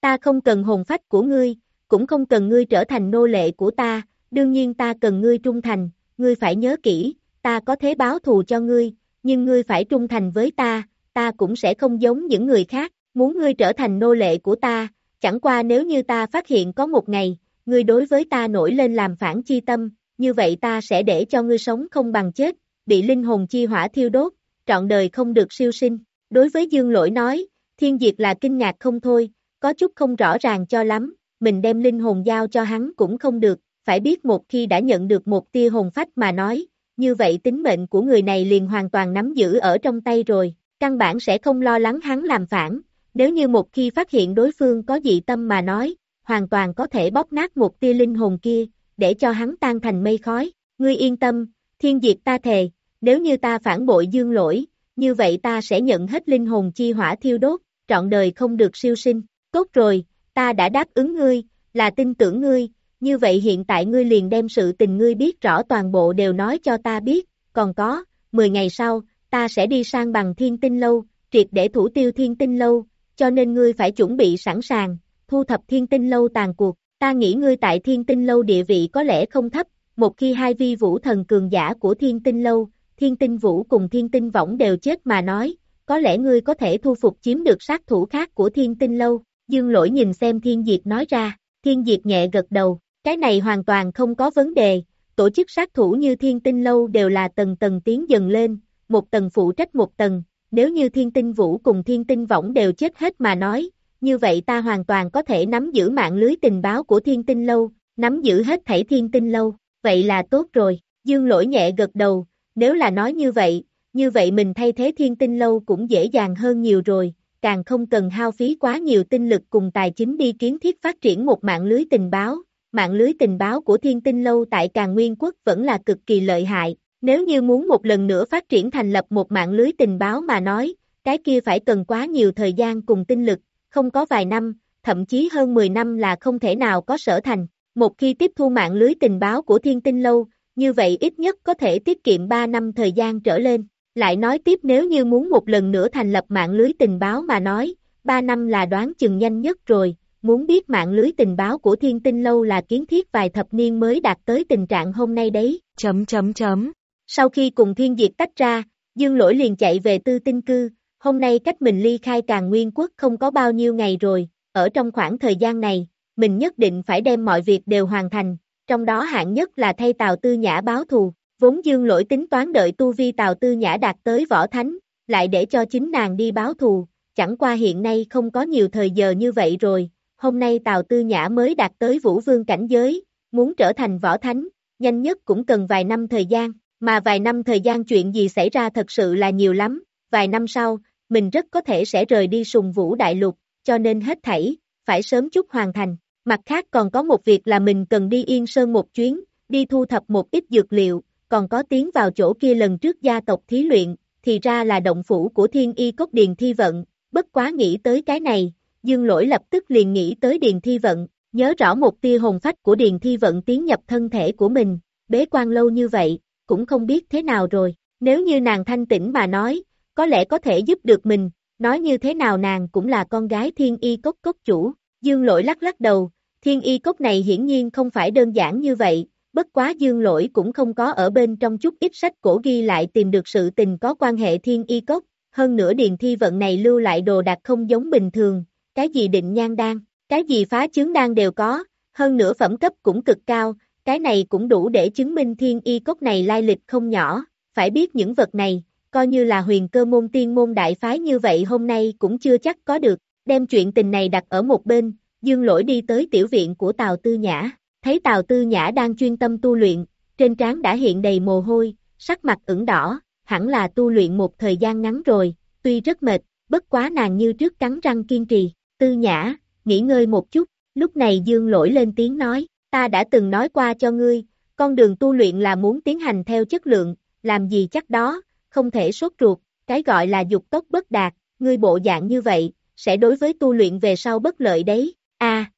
Ta không cần hồn phách của ngươi, cũng không cần ngươi trở thành nô lệ của ta, đương nhiên ta cần ngươi trung thành, ngươi phải nhớ kỹ, ta có thế báo thù cho ngươi, nhưng ngươi phải trung thành với ta, ta cũng sẽ không giống những người khác, muốn ngươi trở thành nô lệ của ta, chẳng qua nếu như ta phát hiện có một ngày, ngươi đối với ta nổi lên làm phản chi tâm, như vậy ta sẽ để cho ngươi sống không bằng chết, bị linh hồn chi hỏa thiêu đốt, trọn đời không được siêu sinh. Đối với Dương Lỗi nói, thiên diệt là kinh ngạc không thôi, có chút không rõ ràng cho lắm, mình đem linh hồn giao cho hắn cũng không được, phải biết một khi đã nhận được một tia hồn phách mà nói, như vậy tính mệnh của người này liền hoàn toàn nắm giữ ở trong tay rồi, căn bản sẽ không lo lắng hắn làm phản, nếu như một khi phát hiện đối phương có dị tâm mà nói, hoàn toàn có thể bóp nát một tia linh hồn kia, để cho hắn tan thành mây khói, ngươi yên tâm, thiên diệt ta thề, nếu như ta phản bội dương lỗi, như vậy ta sẽ nhận hết linh hồn chi hỏa thiêu đốt, trọn đời không được siêu sinh, tốt rồi, ta đã đáp ứng ngươi, là tin tưởng ngươi, như vậy hiện tại ngươi liền đem sự tình ngươi biết rõ toàn bộ đều nói cho ta biết, còn có, 10 ngày sau, ta sẽ đi sang bằng thiên tinh lâu, triệt để thủ tiêu thiên tinh lâu, cho nên ngươi phải chuẩn bị sẵn sàng, thu thập thiên tinh lâu tàn cuộc, ta nghĩ ngươi tại thiên tinh lâu địa vị có lẽ không thấp, một khi hai vi vũ thần cường giả của thiên tinh lâu, thiên tinh vũ cùng thiên tinh võng đều chết mà nói, có lẽ ngươi có thể thu phục chiếm được sát thủ khác của thiên tinh lâu, dương lỗi nhìn xem thiên diệt nói ra, thiên diệt nhẹ gật đầu, cái này hoàn toàn không có vấn đề, tổ chức sát thủ như thiên tinh lâu đều là tầng tầng tiến dần lên, một tầng phụ trách một tầng, nếu như thiên tinh vũ cùng thiên tinh võng đều chết hết mà nói, như vậy ta hoàn toàn có thể nắm giữ mạng lưới tình báo của thiên tinh lâu, nắm giữ hết thảy thiên tinh lâu, vậy là tốt rồi, dương lỗi nhẹ gật đầu, nếu là nói như vậy, như vậy mình thay thế thiên tinh lâu cũng dễ dàng hơn nhiều rồi, càng không cần hao phí quá nhiều tinh lực cùng tài chính đi kiến thiết phát triển một mạng lưới tình báo. Mạng lưới tình báo của thiên tinh lâu tại Càng Nguyên Quốc vẫn là cực kỳ lợi hại, nếu như muốn một lần nữa phát triển thành lập một mạng lưới tình báo mà nói, cái kia phải cần quá nhiều thời gian cùng tinh lực, không có vài năm, thậm chí hơn 10 năm là không thể nào có sở thành. Một khi tiếp thu mạng lưới tình báo của thiên tinh lâu, như vậy ít nhất có thể tiết kiệm 3 năm thời gian trở lên. Lại nói tiếp nếu như muốn một lần nữa thành lập mạng lưới tình báo mà nói, 3 năm là đoán chừng nhanh nhất rồi, muốn biết mạng lưới tình báo của thiên tinh lâu là kiến thiết vài thập niên mới đạt tới tình trạng hôm nay đấy. Chấm chấm chấm. Sau khi cùng thiên diệt tách ra, dương lỗi liền chạy về tư tinh cư, hôm nay cách mình ly khai càng nguyên quốc không có bao nhiêu ngày rồi, ở trong khoảng thời gian này, mình nhất định phải đem mọi việc đều hoàn thành, trong đó hạng nhất là thay Tào Tư Nhã báo thù, vốn dương lỗi tính toán đợi tu vi Tào Tư Nhã đạt tới võ thánh, lại để cho chính nàng đi báo thù, chẳng qua hiện nay không có nhiều thời giờ như vậy rồi, hôm nay Tào Tư Nhã mới đạt tới vũ vương cảnh giới, muốn trở thành võ thánh, nhanh nhất cũng cần vài năm thời gian, mà vài năm thời gian chuyện gì xảy ra thật sự là nhiều lắm, vài năm sau, mình rất có thể sẽ rời đi sùng vũ đại lục, cho nên hết thảy, phải sớm chút hoàn thành. Mặt khác còn có một việc là mình cần đi Yên Sơn một chuyến, đi thu thập một ít dược liệu, còn có tiến vào chỗ kia lần trước gia tộc thí luyện, thì ra là động phủ của thiên y cốt điền thi vận, bất quá nghĩ tới cái này, dương lỗi lập tức liền nghĩ tới điền thi vận, nhớ rõ một tia hồn phách của điền thi vận tiến nhập thân thể của mình, bế quan lâu như vậy, cũng không biết thế nào rồi, nếu như nàng thanh tĩnh mà nói, có lẽ có thể giúp được mình, nói như thế nào nàng cũng là con gái thiên y cốc cốc chủ, dương lỗi lắc lắc đầu, thiên y cốc này hiển nhiên không phải đơn giản như vậy, bất quá dương lỗi cũng không có ở bên trong chút ít sách cổ ghi lại tìm được sự tình có quan hệ thiên y cốc, hơn nữa điền thi vận này lưu lại đồ đạc không giống bình thường, cái gì định nhan đan, cái gì phá chướng đan đều có, hơn nữa phẩm cấp cũng cực cao, cái này cũng đủ để chứng minh thiên y cốc này lai lịch không nhỏ, phải biết những vật này, coi như là huyền cơ môn tiên môn đại phái như vậy hôm nay cũng chưa chắc có được, đem chuyện tình này đặt ở một bên, dương lỗi đi tới tiểu viện của Tào Tư Nhã, thấy Tào Tư Nhã đang chuyên tâm tu luyện, trên trán đã hiện đầy mồ hôi, sắc mặt ửng đỏ, hẳn là tu luyện một thời gian ngắn rồi, tuy rất mệt, bất quá nàng như trước cắn răng kiên trì, Tư Nhã, nghỉ ngơi một chút, lúc này dương lỗi lên tiếng nói, ta đã từng nói qua cho ngươi, con đường tu luyện là muốn tiến hành theo chất lượng, làm gì chắc đó, không thể sốt ruột, cái gọi là dục tốc bất đạt, ngươi bộ dạng như vậy, sẽ đối với tu luyện về sau bất lợi đấy, a.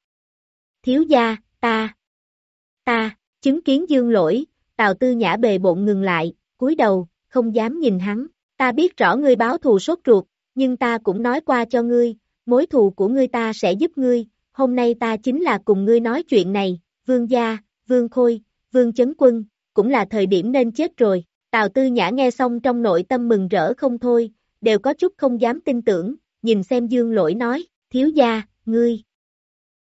Thiếu gia, ta, ta, chứng kiến dương lỗi, tào tư nhã bề bộn ngừng lại, cúi đầu, không dám nhìn hắn, ta biết rõ ngươi báo thù sốt ruột, nhưng ta cũng nói qua cho ngươi, mối thù của ngươi ta sẽ giúp ngươi, hôm nay ta chính là cùng ngươi nói chuyện này, vương gia, vương khôi, vương chấn quân, cũng là thời điểm nên chết rồi, Tào Tư Nhã nghe xong trong nội tâm mừng rỡ không thôi, đều có chút không dám tin tưởng, nhìn xem Dương Lỗi nói, thiếu gia, ngươi.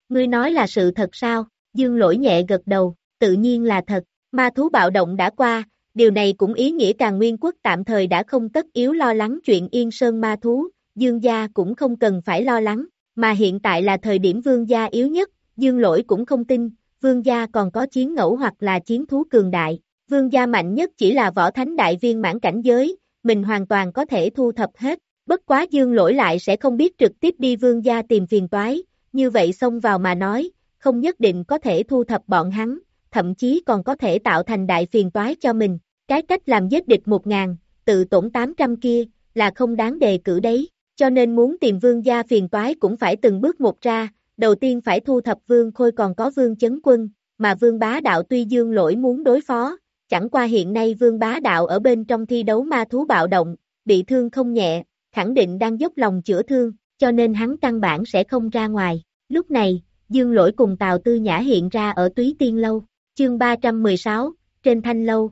Ngươi nói là sự thật sao? Dương Lỗi nhẹ gật đầu, tự nhiên là thật, ma thú bạo động đã qua, điều này cũng ý nghĩa càng nguyên quốc tạm thời đã không tất yếu lo lắng chuyện yên sơn ma thú, Dương gia cũng không cần phải lo lắng, mà hiện tại là thời điểm vương gia yếu nhất, Dương Lỗi cũng không tin, vương gia còn có chiến ngẫu hoặc là chiến thú cường đại, Vương gia mạnh nhất chỉ là võ thánh đại viên mãn cảnh giới, mình hoàn toàn có thể thu thập hết, bất quá dương lỗi lại sẽ không biết trực tiếp đi vương gia tìm phiền toái, như vậy xông vào mà nói, không nhất định có thể thu thập bọn hắn, thậm chí còn có thể tạo thành đại phiền toái cho mình, cái cách làm giết địch một ngàn, tự tổn 800 kia, là không đáng đề cử đấy, cho nên muốn tìm vương gia phiền toái cũng phải từng bước một ra, đầu tiên phải thu thập vương khôi còn có vương chấn quân, mà vương bá đạo tuy dương lỗi muốn đối phó, chẳng qua hiện nay vương bá đạo ở bên trong thi đấu ma thú bạo động, bị thương không nhẹ, khẳng định đang dốc lòng chữa thương, cho nên hắn căn bản sẽ không ra ngoài. Lúc này, Dương Lỗi cùng Tào Tư Nhã hiện ra ở Túy Tiên Lâu, chương 316, trên Thanh Lâu.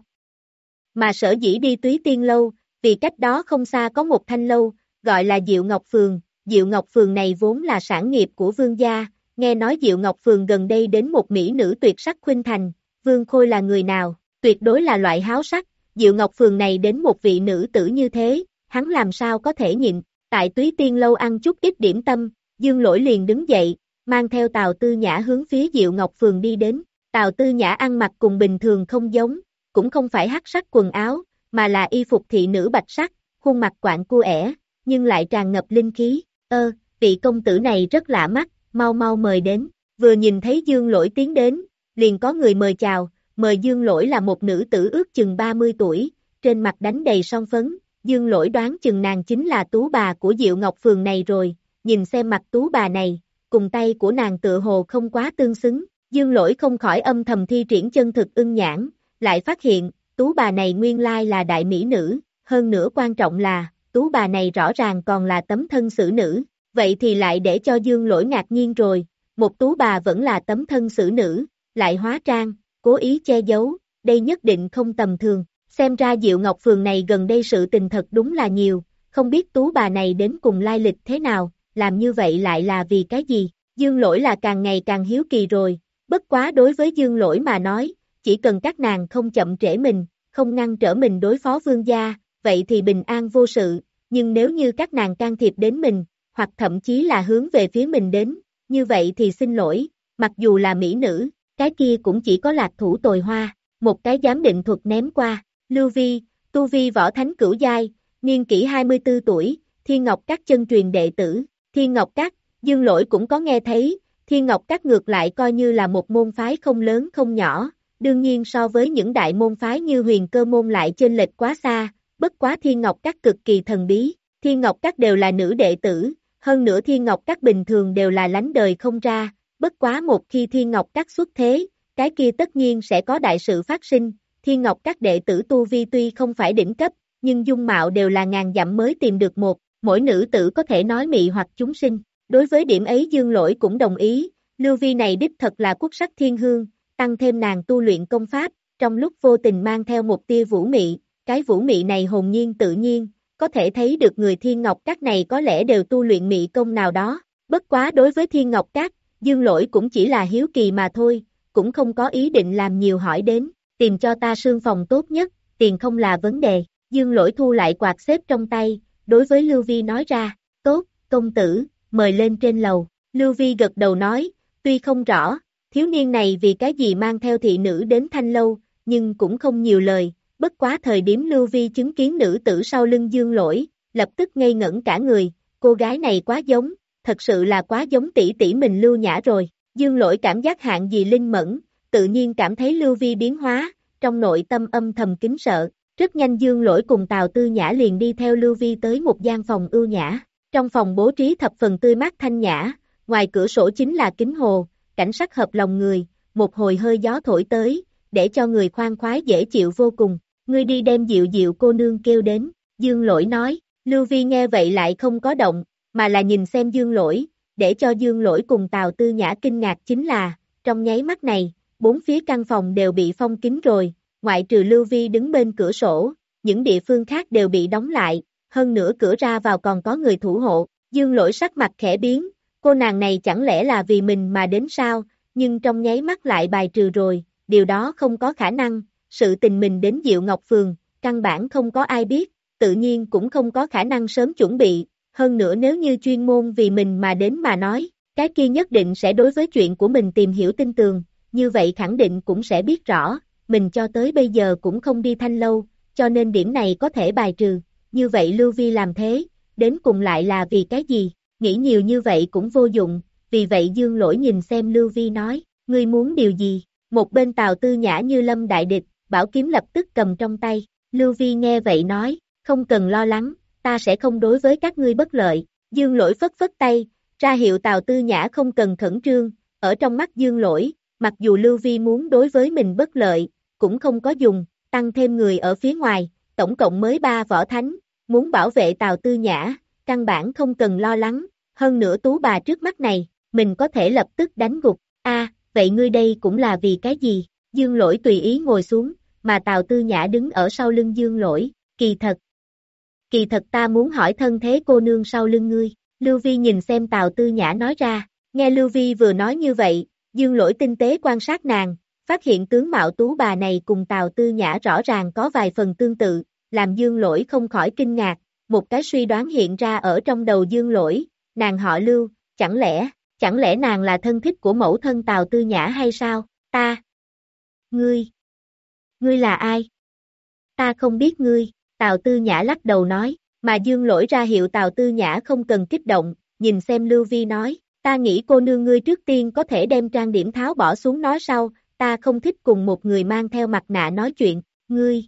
Mà sở dĩ đi Túy Tiên Lâu, vì cách đó không xa có một Thanh Lâu, gọi là Diệu Ngọc Phường, Diệu Ngọc Phường này vốn là sản nghiệp của vương gia, nghe nói Diệu Ngọc Phường gần đây đến một mỹ nữ tuyệt sắc khuynh thành, vương khôi là người nào, tuyệt đối là loại háo sắc, Diệu Ngọc Phường này đến một vị nữ tử như thế, hắn làm sao có thể nhịn, tại túy tiên lâu ăn chút ít điểm tâm, Dương Lỗi liền đứng dậy, mang theo Tào Tư Nhã hướng phía Diệu Ngọc Phường đi đến, Tào Tư Nhã ăn mặc cùng bình thường không giống, cũng không phải hắc sắc quần áo, mà là y phục thị nữ bạch sắc, khuôn mặt quạng cua ẻ, nhưng lại tràn ngập linh khí, ơ, vị công tử này rất lạ mắt, mau mau mời đến, vừa nhìn thấy Dương Lỗi tiến đến, liền có người mời chào, mời Dương Lỗi là một nữ tử ước chừng 30 tuổi, trên mặt đánh đầy son phấn, Dương Lỗi đoán chừng nàng chính là tú bà của Diệu Ngọc Phường này rồi, nhìn xem mặt tú bà này, cùng tay của nàng tựa hồ không quá tương xứng, Dương Lỗi không khỏi âm thầm thi triển chân thực ưng nhãn, lại phát hiện, tú bà này nguyên lai là đại mỹ nữ, hơn nữa quan trọng là, tú bà này rõ ràng còn là tấm thân xử nữ, vậy thì lại để cho Dương Lỗi ngạc nhiên rồi, một tú bà vẫn là tấm thân xử nữ, lại hóa trang, cố ý che giấu, đây nhất định không tầm thường, xem ra Diệu Ngọc Phường này gần đây sự tình thật đúng là nhiều, không biết tú bà này đến cùng lai lịch thế nào, làm như vậy lại là vì cái gì, Dương Lỗi là càng ngày càng hiếu kỳ rồi, bất quá đối với Dương Lỗi mà nói, chỉ cần các nàng không chậm trễ mình, không ngăn trở mình đối phó vương gia, vậy thì bình an vô sự, nhưng nếu như các nàng can thiệp đến mình, hoặc thậm chí là hướng về phía mình đến, như vậy thì xin lỗi, mặc dù là mỹ nữ, cái kia cũng chỉ có lạc thủ tồi hoa, một cái giám định thuật ném qua, Lưu Vi, Tu Vi võ thánh cửu giai, niên kỷ 24 tuổi, Thiên Ngọc Các chân truyền đệ tử, Thiên Ngọc Các, Dương Lỗi cũng có nghe thấy, Thiên Ngọc Các ngược lại coi như là một môn phái không lớn không nhỏ, đương nhiên so với những đại môn phái như huyền cơ môn lại chênh lệch quá xa, bất quá Thiên Ngọc Các cực kỳ thần bí, Thiên Ngọc Các đều là nữ đệ tử, hơn nữa Thiên Ngọc Các bình thường đều là lánh đời không ra, bất quá một khi Thiên Ngọc Các xuất thế, cái kia tất nhiên sẽ có đại sự phát sinh, Thiên Ngọc Các đệ tử Tu Vi tuy không phải đỉnh cấp, nhưng dung mạo đều là ngàn dặm mới tìm được một, mỗi nữ tử có thể nói mị hoặc chúng sinh, đối với điểm ấy Dương Lỗi cũng đồng ý, Lưu Vi này đích thật là quốc sắc thiên hương, tăng thêm nàng tu luyện công pháp, trong lúc vô tình mang theo một tia vũ mị, cái vũ mị này hồn nhiên tự nhiên, có thể thấy được người Thiên Ngọc Các này có lẽ đều tu luyện mị công nào đó, bất quá đối với Thiên Ngọc Các, Dương lỗi cũng chỉ là hiếu kỳ mà thôi, cũng không có ý định làm nhiều hỏi đến, tìm cho ta sương phòng tốt nhất, tiền không là vấn đề. Dương lỗi thu lại quạt xếp trong tay, đối với Lưu Vi nói ra, tốt, công tử, mời lên trên lầu. Lưu Vi gật đầu nói, tuy không rõ, thiếu niên này vì cái gì mang theo thị nữ đến thanh lâu, nhưng cũng không nhiều lời, bất quá thời điểm Lưu Vi chứng kiến nữ tử sau lưng dương lỗi, lập tức ngây ngẩn cả người, cô gái này quá giống, thật sự là quá giống tỷ tỷ mình Lưu Nhã rồi, dương lỗi cảm giác hạng gì linh mẫn, tự nhiên cảm thấy Lưu Vi biến hóa, trong nội tâm âm thầm kính sợ, rất nhanh dương lỗi cùng Tào Tư Nhã liền đi theo Lưu Vi tới một gian phòng ưu nhã, trong phòng bố trí thập phần tươi mát thanh nhã, ngoài cửa sổ chính là kính hồ, cảnh sắc hợp lòng người, một hồi hơi gió thổi tới, để cho người khoan khoái dễ chịu vô cùng, ngươi đi đem dịu dịu cô nương kêu đến, dương lỗi nói, Lưu Vi nghe vậy lại không có động, mà là nhìn xem dương lỗi, để cho dương lỗi cùng Tào Tư Nhã kinh ngạc chính là, trong nháy mắt này, bốn phía căn phòng đều bị phong kín rồi, ngoại trừ Lưu Vi đứng bên cửa sổ, những địa phương khác đều bị đóng lại, hơn nữa cửa ra vào còn có người thủ hộ, dương lỗi sắc mặt khẽ biến, cô nàng này chẳng lẽ là vì mình mà đến sao, nhưng trong nháy mắt lại bài trừ rồi, điều đó không có khả năng, sự tình mình đến Diệu Ngọc Phường, căn bản không có ai biết, tự nhiên cũng không có khả năng sớm chuẩn bị, hơn nữa nếu như chuyên môn vì mình mà đến mà nói, cái kia nhất định sẽ đối với chuyện của mình tìm hiểu tin tường, như vậy khẳng định cũng sẽ biết rõ, mình cho tới bây giờ cũng không đi thanh lâu, cho nên điểm này có thể bài trừ, như vậy Lưu Vi làm thế, đến cùng lại là vì cái gì, nghĩ nhiều như vậy cũng vô dụng, vì vậy Dương Lỗi nhìn xem Lưu Vi nói, ngươi muốn điều gì, một bên Tào Tư Nhã như lâm đại địch, bảo kiếm lập tức cầm trong tay, Lưu Vi nghe vậy nói, không cần lo lắng, ta sẽ không đối với các ngươi bất lợi, Dương Lỗi phất phất tay, ra hiệu Tào Tư Nhã không cần khẩn trương, ở trong mắt Dương Lỗi, mặc dù Lưu Vi muốn đối với mình bất lợi, cũng không có dùng, tăng thêm người ở phía ngoài, tổng cộng mới ba võ thánh, muốn bảo vệ Tào Tư Nhã, căn bản không cần lo lắng, hơn nữa tú bà trước mắt này, mình có thể lập tức đánh gục, a vậy ngươi đây cũng là vì cái gì, dương lỗi tùy ý ngồi xuống, mà Tào Tư Nhã đứng ở sau lưng dương lỗi, kỳ thật. Kỳ thật ta muốn hỏi thân thế cô nương sau lưng ngươi, Lưu Vi nhìn xem Tào Tư Nhã nói ra, nghe Lưu Vi vừa nói như vậy, dương lỗi tinh tế quan sát nàng, phát hiện tướng mạo tú bà này cùng Tào Tư Nhã rõ ràng có vài phần tương tự, làm dương lỗi không khỏi kinh ngạc, một cái suy đoán hiện ra ở trong đầu dương lỗi, nàng họ lưu, chẳng lẽ, chẳng lẽ nàng là thân thích của mẫu thân Tào Tư Nhã hay sao, ta, ngươi, ngươi là ai? Ta không biết ngươi, Tào Tư Nhã lắc đầu nói, mà dương lỗi ra hiệu Tào Tư Nhã không cần kích động, nhìn xem Lưu Vi nói, ta nghĩ cô nương ngươi trước tiên có thể đem trang điểm tháo bỏ xuống nói sau, ta không thích cùng một người mang theo mặt nạ nói chuyện, ngươi.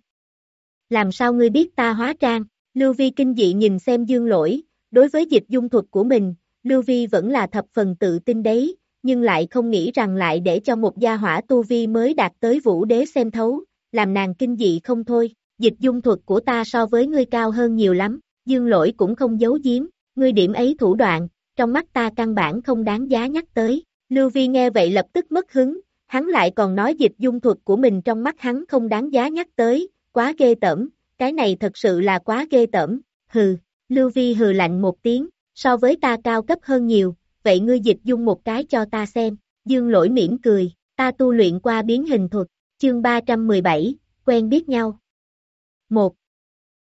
Làm sao ngươi biết ta hóa trang? Lưu Vi kinh dị nhìn xem dương lỗi, đối với dịch dung thuật của mình, Lưu Vi vẫn là thập phần tự tin đấy, nhưng lại không nghĩ rằng lại để cho một gia hỏa tu vi mới đạt tới vũ đế xem thấu, làm nàng kinh dị không thôi, dịch dung thuật của ta so với ngươi cao hơn nhiều lắm, dương lỗi cũng không giấu giếm, ngươi điểm ấy thủ đoạn, trong mắt ta căn bản không đáng giá nhắc tới, Lưu Vi nghe vậy lập tức mất hứng, hắn lại còn nói dịch dung thuật của mình trong mắt hắn không đáng giá nhắc tới, quá ghê tởm, cái này thật sự là quá ghê tởm, hừ, Lưu Vi hừ lạnh một tiếng, so với ta cao cấp hơn nhiều, vậy ngươi dịch dung một cái cho ta xem, dương lỗi mỉm cười, ta tu luyện qua biến hình thuật, chương 317, quen biết nhau. 1.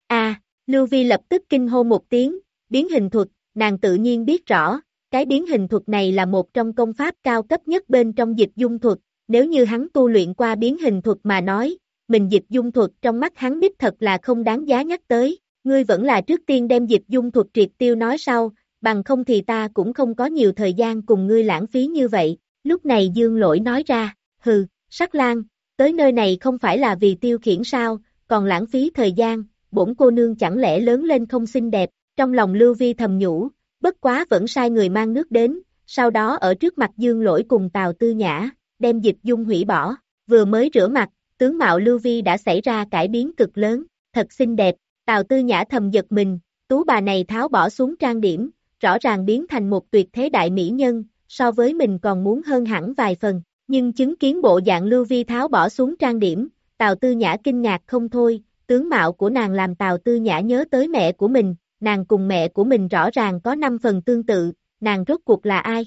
A, Lưu Vi lập tức kinh hô một tiếng, biến hình thuật, nàng tự nhiên biết rõ, cái biến hình thuật này là một trong công pháp cao cấp nhất bên trong dịch dung thuật, nếu như hắn tu luyện qua biến hình thuật mà nói, mình dịch dung thuật trong mắt hắn đích thật là không đáng giá nhắc tới, ngươi vẫn là trước tiên đem dịch dung thuật triệt tiêu nói sau, bằng không thì ta cũng không có nhiều thời gian cùng ngươi lãng phí như vậy, lúc này dương lỗi nói ra, hừ, sắc lang tới nơi này không phải là vì tiêu khiển sao, còn lãng phí thời gian, bổn cô nương chẳng lẽ lớn lên không xinh đẹp, trong lòng lưu vi thầm nhủ, bất quá vẫn sai người mang nước đến, sau đó ở trước mặt dương lỗi cùng Tào Tư Nhã, đem dịch dung hủy bỏ, vừa mới rửa mặt, tướng mạo Lưu Vi đã xảy ra cải biến cực lớn, thật xinh đẹp, Tào Tư Nhã thầm giật mình, tú bà này tháo bỏ xuống trang điểm, rõ ràng biến thành một tuyệt thế đại mỹ nhân, so với mình còn muốn hơn hẳn vài phần, nhưng chứng kiến bộ dạng Lưu Vi tháo bỏ xuống trang điểm, Tào Tư Nhã kinh ngạc không thôi, tướng mạo của nàng làm Tào Tư Nhã nhớ tới mẹ của mình, nàng cùng mẹ của mình rõ ràng có 5 phần tương tự, nàng rốt cuộc là ai?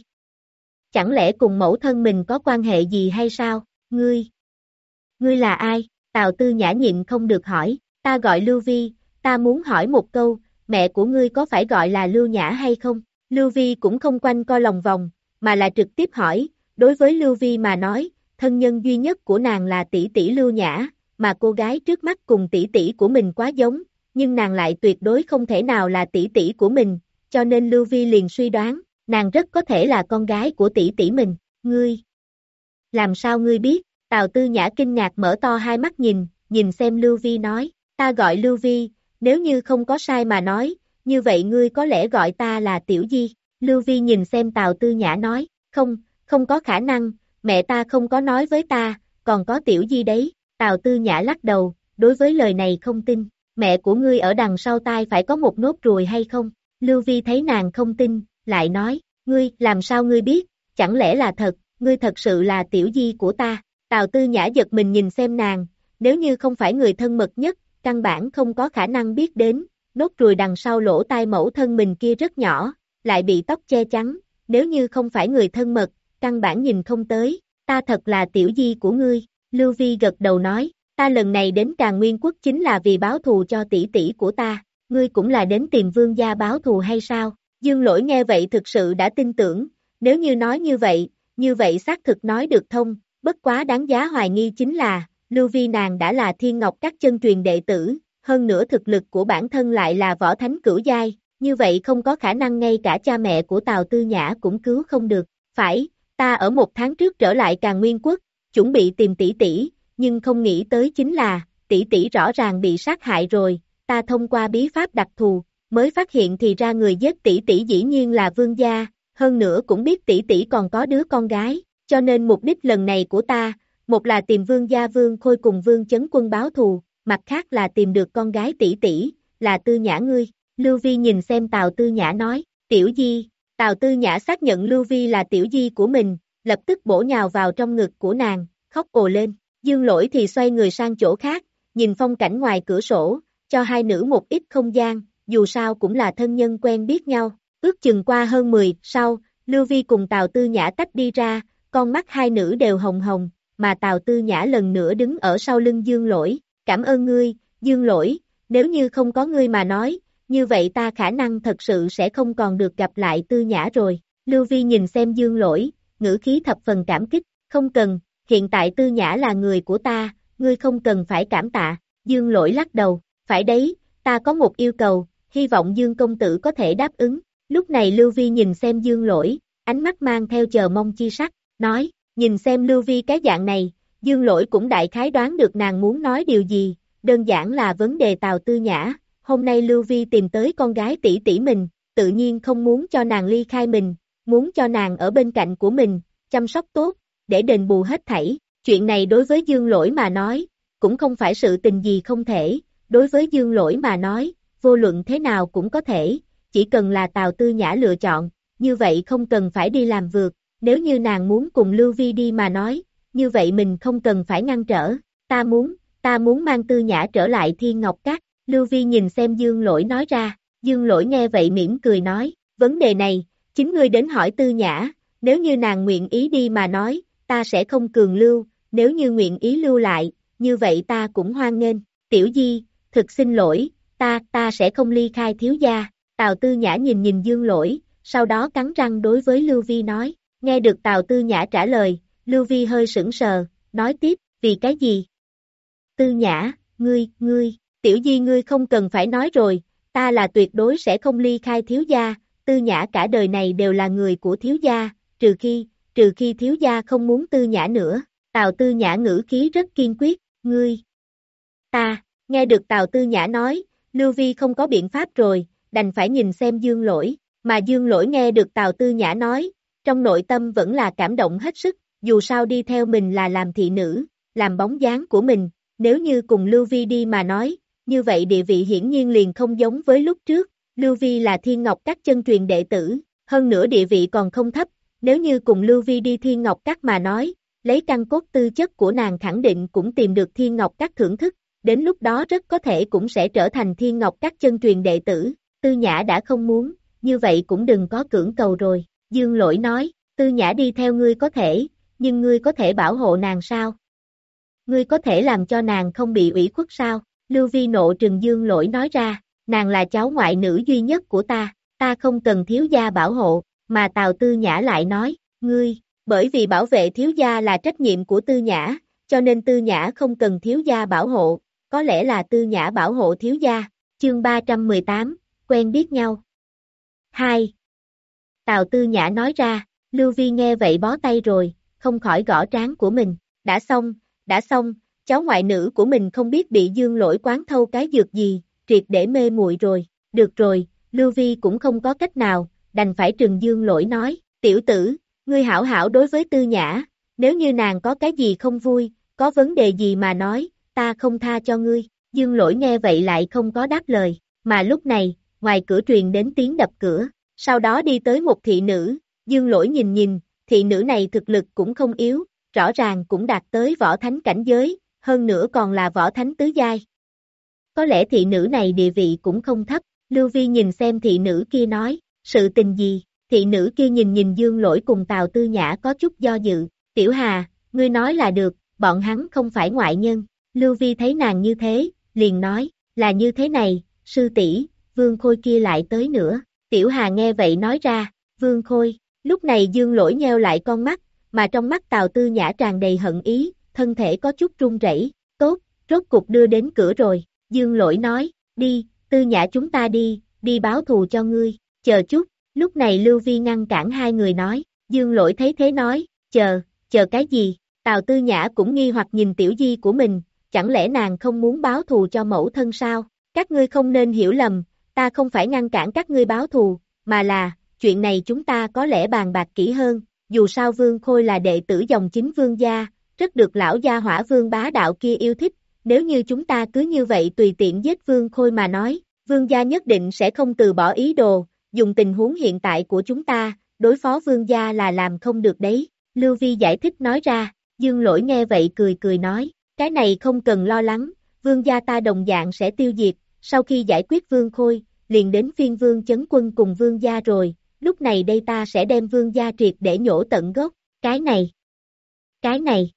chẳng lẽ cùng mẫu thân mình có quan hệ gì hay sao, ngươi? Ngươi là ai? Tào Tư Nhã nhịn không được hỏi, ta gọi Lưu Vi, ta muốn hỏi một câu, mẹ của ngươi có phải gọi là Lưu Nhã hay không? Lưu Vi cũng không quanh co lòng vòng, mà là trực tiếp hỏi, đối với Lưu Vi mà nói, thân nhân duy nhất của nàng là tỷ tỷ Lưu Nhã, mà cô gái trước mắt cùng tỷ tỷ của mình quá giống, nhưng nàng lại tuyệt đối không thể nào là tỷ tỷ của mình, cho nên Lưu Vi liền suy đoán, nàng rất có thể là con gái của tỷ tỷ mình, ngươi. Làm sao ngươi biết, Tào Tư Nhã kinh ngạc mở to hai mắt nhìn, nhìn xem Lưu Vi nói, ta gọi Lưu Vi, nếu như không có sai mà nói, như vậy ngươi có lẽ gọi ta là Tiểu Di. Lưu Vi nhìn xem Tào Tư Nhã nói, không, không có khả năng, mẹ ta không có nói với ta, còn có Tiểu Di đấy. Tào Tư Nhã lắc đầu, đối với lời này không tin, mẹ của ngươi ở đằng sau tai phải có một nốt ruồi hay không? Lưu Vi thấy nàng không tin, lại nói, ngươi, làm sao ngươi biết, chẳng lẽ là thật, ngươi thật sự là Tiểu Di của ta? Tào Tư Nhã giật mình nhìn xem nàng, nếu như không phải người thân mật nhất, căn bản không có khả năng biết đến, nốt ruồi đằng sau lỗ tai mẫu thân mình kia rất nhỏ, lại bị tóc che chắn, nếu như không phải người thân mật, căn bản nhìn không tới, ta thật là tiểu di của ngươi, Lưu Vi gật đầu nói, ta lần này đến Tràng Nguyên Quốc chính là vì báo thù cho tỷ tỷ của ta, ngươi cũng là đến tìm vương gia báo thù hay sao? Dương lỗi nghe vậy thực sự đã tin tưởng, nếu như nói như vậy, như vậy xác thực nói được thông, bất quá đáng giá hoài nghi chính là, Lưu Vi nàng đã là thiên ngọc các chân truyền đệ tử, hơn nữa thực lực của bản thân lại là võ thánh cửu giai, như vậy không có khả năng ngay cả cha mẹ của Tào Tư Nhã cũng cứu không được. Phải, ta ở một tháng trước trở lại càng nguyên quốc, chuẩn bị tìm tỷ tỷ, nhưng không nghĩ tới chính là, tỷ tỷ rõ ràng bị sát hại rồi, ta thông qua bí pháp đặc thù, mới phát hiện thì ra người giết tỷ tỷ dĩ nhiên là vương gia, hơn nữa cũng biết tỷ tỷ còn có đứa con gái, cho nên mục đích lần này của ta, một là tìm vương gia vương khôi cùng vương chấn quân báo thù, mặt khác là tìm được con gái tỷ tỷ, là tư nhã ngươi. Lưu Vi nhìn xem Tào Tư Nhã nói, tiểu di, Tào Tư Nhã xác nhận Lưu Vi là tiểu di của mình, lập tức bổ nhào vào trong ngực của nàng, khóc ồ lên, dương lỗi thì xoay người sang chỗ khác, nhìn phong cảnh ngoài cửa sổ, cho hai nữ một ít không gian, dù sao cũng là thân nhân quen biết nhau, ước chừng qua hơn 10, sau, Lưu Vi cùng Tào Tư Nhã tách đi ra, con mắt hai nữ đều hồng hồng, mà Tào Tư Nhã lần nữa đứng ở sau lưng Dương Lỗi, cảm ơn ngươi, Dương Lỗi, nếu như không có ngươi mà nói, như vậy ta khả năng thật sự sẽ không còn được gặp lại Tư Nhã rồi. Lưu Vi nhìn xem Dương Lỗi, ngữ khí thập phần cảm kích, không cần, hiện tại Tư Nhã là người của ta, ngươi không cần phải cảm tạ, Dương Lỗi lắc đầu, phải đấy, ta có một yêu cầu, hy vọng Dương Công Tử có thể đáp ứng. Lúc này Lưu Vi nhìn xem Dương Lỗi, ánh mắt mang theo chờ mong chi sắc, nói, Nhìn xem Lưu Vi cái dạng này, Dương Lỗi cũng đại khái đoán được nàng muốn nói điều gì, đơn giản là vấn đề Tào Tư Nhã, hôm nay Lưu Vi tìm tới con gái tỷ tỷ mình, tự nhiên không muốn cho nàng ly khai mình, muốn cho nàng ở bên cạnh của mình, chăm sóc tốt, để đền bù hết thảy, chuyện này đối với Dương Lỗi mà nói, cũng không phải sự tình gì không thể, đối với Dương Lỗi mà nói, vô luận thế nào cũng có thể, chỉ cần là Tào Tư Nhã lựa chọn, như vậy không cần phải đi làm vượt, nếu như nàng muốn cùng Lưu Vi đi mà nói, như vậy mình không cần phải ngăn trở, ta muốn, ta muốn mang tư nhã trở lại thiên ngọc cát, Lưu Vi nhìn xem Dương Lỗi nói ra, Dương Lỗi nghe vậy mỉm cười nói, vấn đề này, chính ngươi đến hỏi tư nhã, nếu như nàng nguyện ý đi mà nói, ta sẽ không cường lưu, nếu như nguyện ý lưu lại, như vậy ta cũng hoan nghênh, tiểu di, thực xin lỗi, ta, ta sẽ không ly khai thiếu gia, Tào Tư Nhã nhìn nhìn Dương Lỗi, sau đó cắn răng đối với Lưu Vi nói, Nghe được Tào Tư Nhã trả lời, Lưu Vi hơi sững sờ, nói tiếp, vì cái gì? Tư Nhã, ngươi, ngươi, tiểu di ngươi không cần phải nói rồi, ta là tuyệt đối sẽ không ly khai thiếu gia, Tư Nhã cả đời này đều là người của thiếu gia, trừ khi, trừ khi thiếu gia không muốn Tư Nhã nữa. Tào Tư Nhã ngữ khí rất kiên quyết, ngươi. Ta, nghe được Tào Tư Nhã nói, Lưu Vi không có biện pháp rồi, đành phải nhìn xem Dương Lỗi, mà Dương Lỗi nghe được Tào Tư Nhã nói, trong nội tâm vẫn là cảm động hết sức, dù sao đi theo mình là làm thị nữ, làm bóng dáng của mình, nếu như cùng Lưu Vi đi mà nói, như vậy địa vị hiển nhiên liền không giống với lúc trước, Lưu Vi là thiên ngọc các chân truyền đệ tử, hơn nữa địa vị còn không thấp, nếu như cùng Lưu Vi đi thiên ngọc các mà nói, lấy căn cốt tư chất của nàng khẳng định cũng tìm được thiên ngọc các thưởng thức, đến lúc đó rất có thể cũng sẽ trở thành thiên ngọc các chân truyền đệ tử, tư nhã đã không muốn, như vậy cũng đừng có cưỡng cầu rồi. Dương lỗi nói, tư nhã đi theo ngươi có thể, nhưng ngươi có thể bảo hộ nàng sao? Ngươi có thể làm cho nàng không bị ủy khuất sao? Lưu Vi nộ trừng dương lỗi nói ra, nàng là cháu ngoại nữ duy nhất của ta, ta không cần thiếu gia bảo hộ, mà Tào Tư Nhã lại nói, ngươi, bởi vì bảo vệ thiếu gia là trách nhiệm của Tư Nhã, cho nên Tư Nhã không cần thiếu gia bảo hộ, có lẽ là Tư Nhã bảo hộ thiếu gia. Chương 318, quen biết nhau. 2. Tào Tư Nhã nói ra, Lưu Vi nghe vậy bó tay rồi, không khỏi gõ trán của mình, đã xong, đã xong, cháu ngoại nữ của mình không biết bị dương lỗi quán thâu cái dược gì, triệt để mê muội rồi, được rồi, Lưu Vi cũng không có cách nào, đành phải trừng dương lỗi nói, tiểu tử, ngươi hảo hảo đối với tư nhã, nếu như nàng có cái gì không vui, có vấn đề gì mà nói, ta không tha cho ngươi, dương lỗi nghe vậy lại không có đáp lời, mà lúc này, ngoài cửa truyền đến tiếng đập cửa, sau đó đi tới một thị nữ, dương lỗi nhìn nhìn, thị nữ này thực lực cũng không yếu, rõ ràng cũng đạt tới võ thánh cảnh giới, hơn nữa còn là võ thánh tứ giai. Có lẽ thị nữ này địa vị cũng không thấp, Lưu Vi nhìn xem thị nữ kia nói, sự tình gì, thị nữ kia nhìn nhìn dương lỗi cùng Tào Tư Nhã có chút do dự, tiểu hà, ngươi nói là được, bọn hắn không phải ngoại nhân, Lưu Vi thấy nàng như thế, liền nói, là như thế này, sư tỷ vương khôi kia lại tới nữa, tiểu hà nghe vậy nói ra, vương khôi, lúc này dương lỗi nheo lại con mắt, mà trong mắt Tào Tư Nhã tràn đầy hận ý, thân thể có chút run rẩy, tốt, rốt cục đưa đến cửa rồi, dương lỗi nói, đi, Tư Nhã chúng ta đi, đi báo thù cho ngươi, chờ chút, lúc này Lưu Vi ngăn cản hai người nói, dương lỗi thấy thế nói, chờ, chờ cái gì, Tào Tư Nhã cũng nghi hoặc nhìn tiểu di của mình, chẳng lẽ nàng không muốn báo thù cho mẫu thân sao, các ngươi không nên hiểu lầm, ta không phải ngăn cản các ngươi báo thù, mà là, chuyện này chúng ta có lẽ bàn bạc kỹ hơn, dù sao Vương Khôi là đệ tử dòng chính Vương gia, rất được lão gia hỏa Vương bá đạo kia yêu thích, nếu như chúng ta cứ như vậy tùy tiện giết Vương Khôi mà nói, Vương gia nhất định sẽ không từ bỏ ý đồ, dùng tình huống hiện tại của chúng ta, đối phó Vương gia là làm không được đấy. Lưu Vi giải thích nói ra, Dương lỗi nghe vậy cười cười nói, cái này không cần lo lắng, Vương gia ta đồng dạng sẽ tiêu diệt, sau khi giải quyết Vương Khôi, liền đến phiên Vương chấn quân cùng Vương gia rồi, lúc này đây ta sẽ đem Vương gia triệt để nhổ tận gốc, cái này, cái này,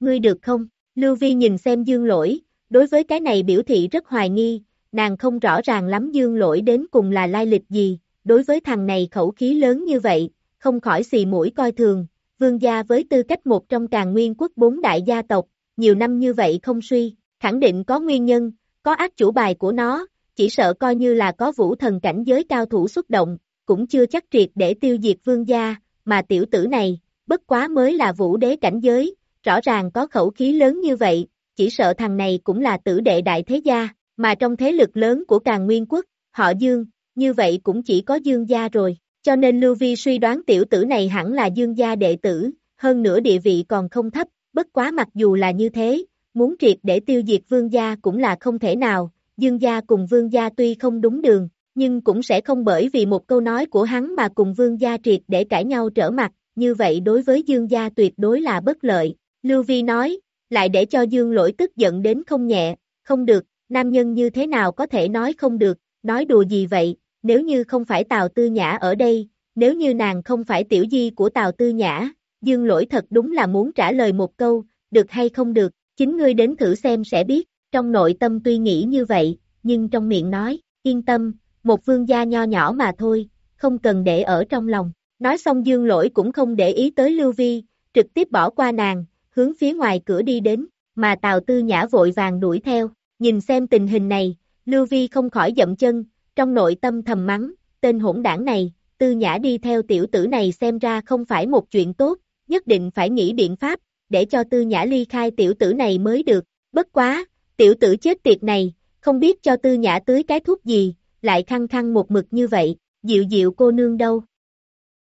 ngươi được không? Lưu Vi nhìn xem Dương lỗi, đối với cái này biểu thị rất hoài nghi, nàng không rõ ràng lắm Dương lỗi đến cùng là lai lịch gì, đối với thằng này khẩu khí lớn như vậy, không khỏi xì mũi coi thường, vương gia với tư cách một trong càng nguyên quốc bốn đại gia tộc, nhiều năm như vậy không suy, khẳng định có nguyên nhân, có ác chủ bài của nó, chỉ sợ coi như là có vũ thần cảnh giới cao thủ xuất động, cũng chưa chắc triệt để tiêu diệt vương gia, mà tiểu tử này, bất quá mới là vũ đế cảnh giới, rõ ràng có khẩu khí lớn như vậy, chỉ sợ thằng này cũng là tử đệ đại thế gia, mà trong thế lực lớn của càng nguyên quốc, họ Dương, như vậy cũng chỉ có Dương gia rồi, cho nên Lưu Vi suy đoán tiểu tử này hẳn là Dương gia đệ tử, hơn nữa địa vị còn không thấp, bất quá mặc dù là như thế, muốn triệt để tiêu diệt vương gia cũng là không thể nào, Dương gia cùng vương gia tuy không đúng đường, nhưng cũng sẽ không bởi vì một câu nói của hắn mà cùng vương gia triệt để cãi nhau trở mặt, như vậy đối với Dương gia tuyệt đối là bất lợi, Lưu Vi nói, lại để cho Dương lỗi tức giận đến không nhẹ, không được, nam nhân như thế nào có thể nói không được, nói đùa gì vậy, nếu như không phải Tào Tư Nhã ở đây, nếu như nàng không phải tiểu di của Tào Tư Nhã, Dương lỗi thật đúng là muốn trả lời một câu, được hay không được, chính ngươi đến thử xem sẽ biết, trong nội tâm tuy nghĩ như vậy, nhưng trong miệng nói, yên tâm, một vương gia nho nhỏ mà thôi, không cần để ở trong lòng. Nói xong dương lỗi cũng không để ý tới Lưu Vi, trực tiếp bỏ qua nàng, hướng phía ngoài cửa đi đến, mà Tào Tư Nhã vội vàng đuổi theo, nhìn xem tình hình này, Lưu Vi không khỏi dậm chân, trong nội tâm thầm mắng, tên hỗn đảng này, Tư Nhã đi theo tiểu tử này xem ra không phải một chuyện tốt, nhất định phải nghĩ biện pháp, để cho Tư Nhã ly khai tiểu tử này mới được, bất quá, tiểu tử chết tiệt này, không biết cho Tư Nhã tưới cái thuốc gì, lại khăng khăng một mực như vậy, dịu dịu cô nương đâu.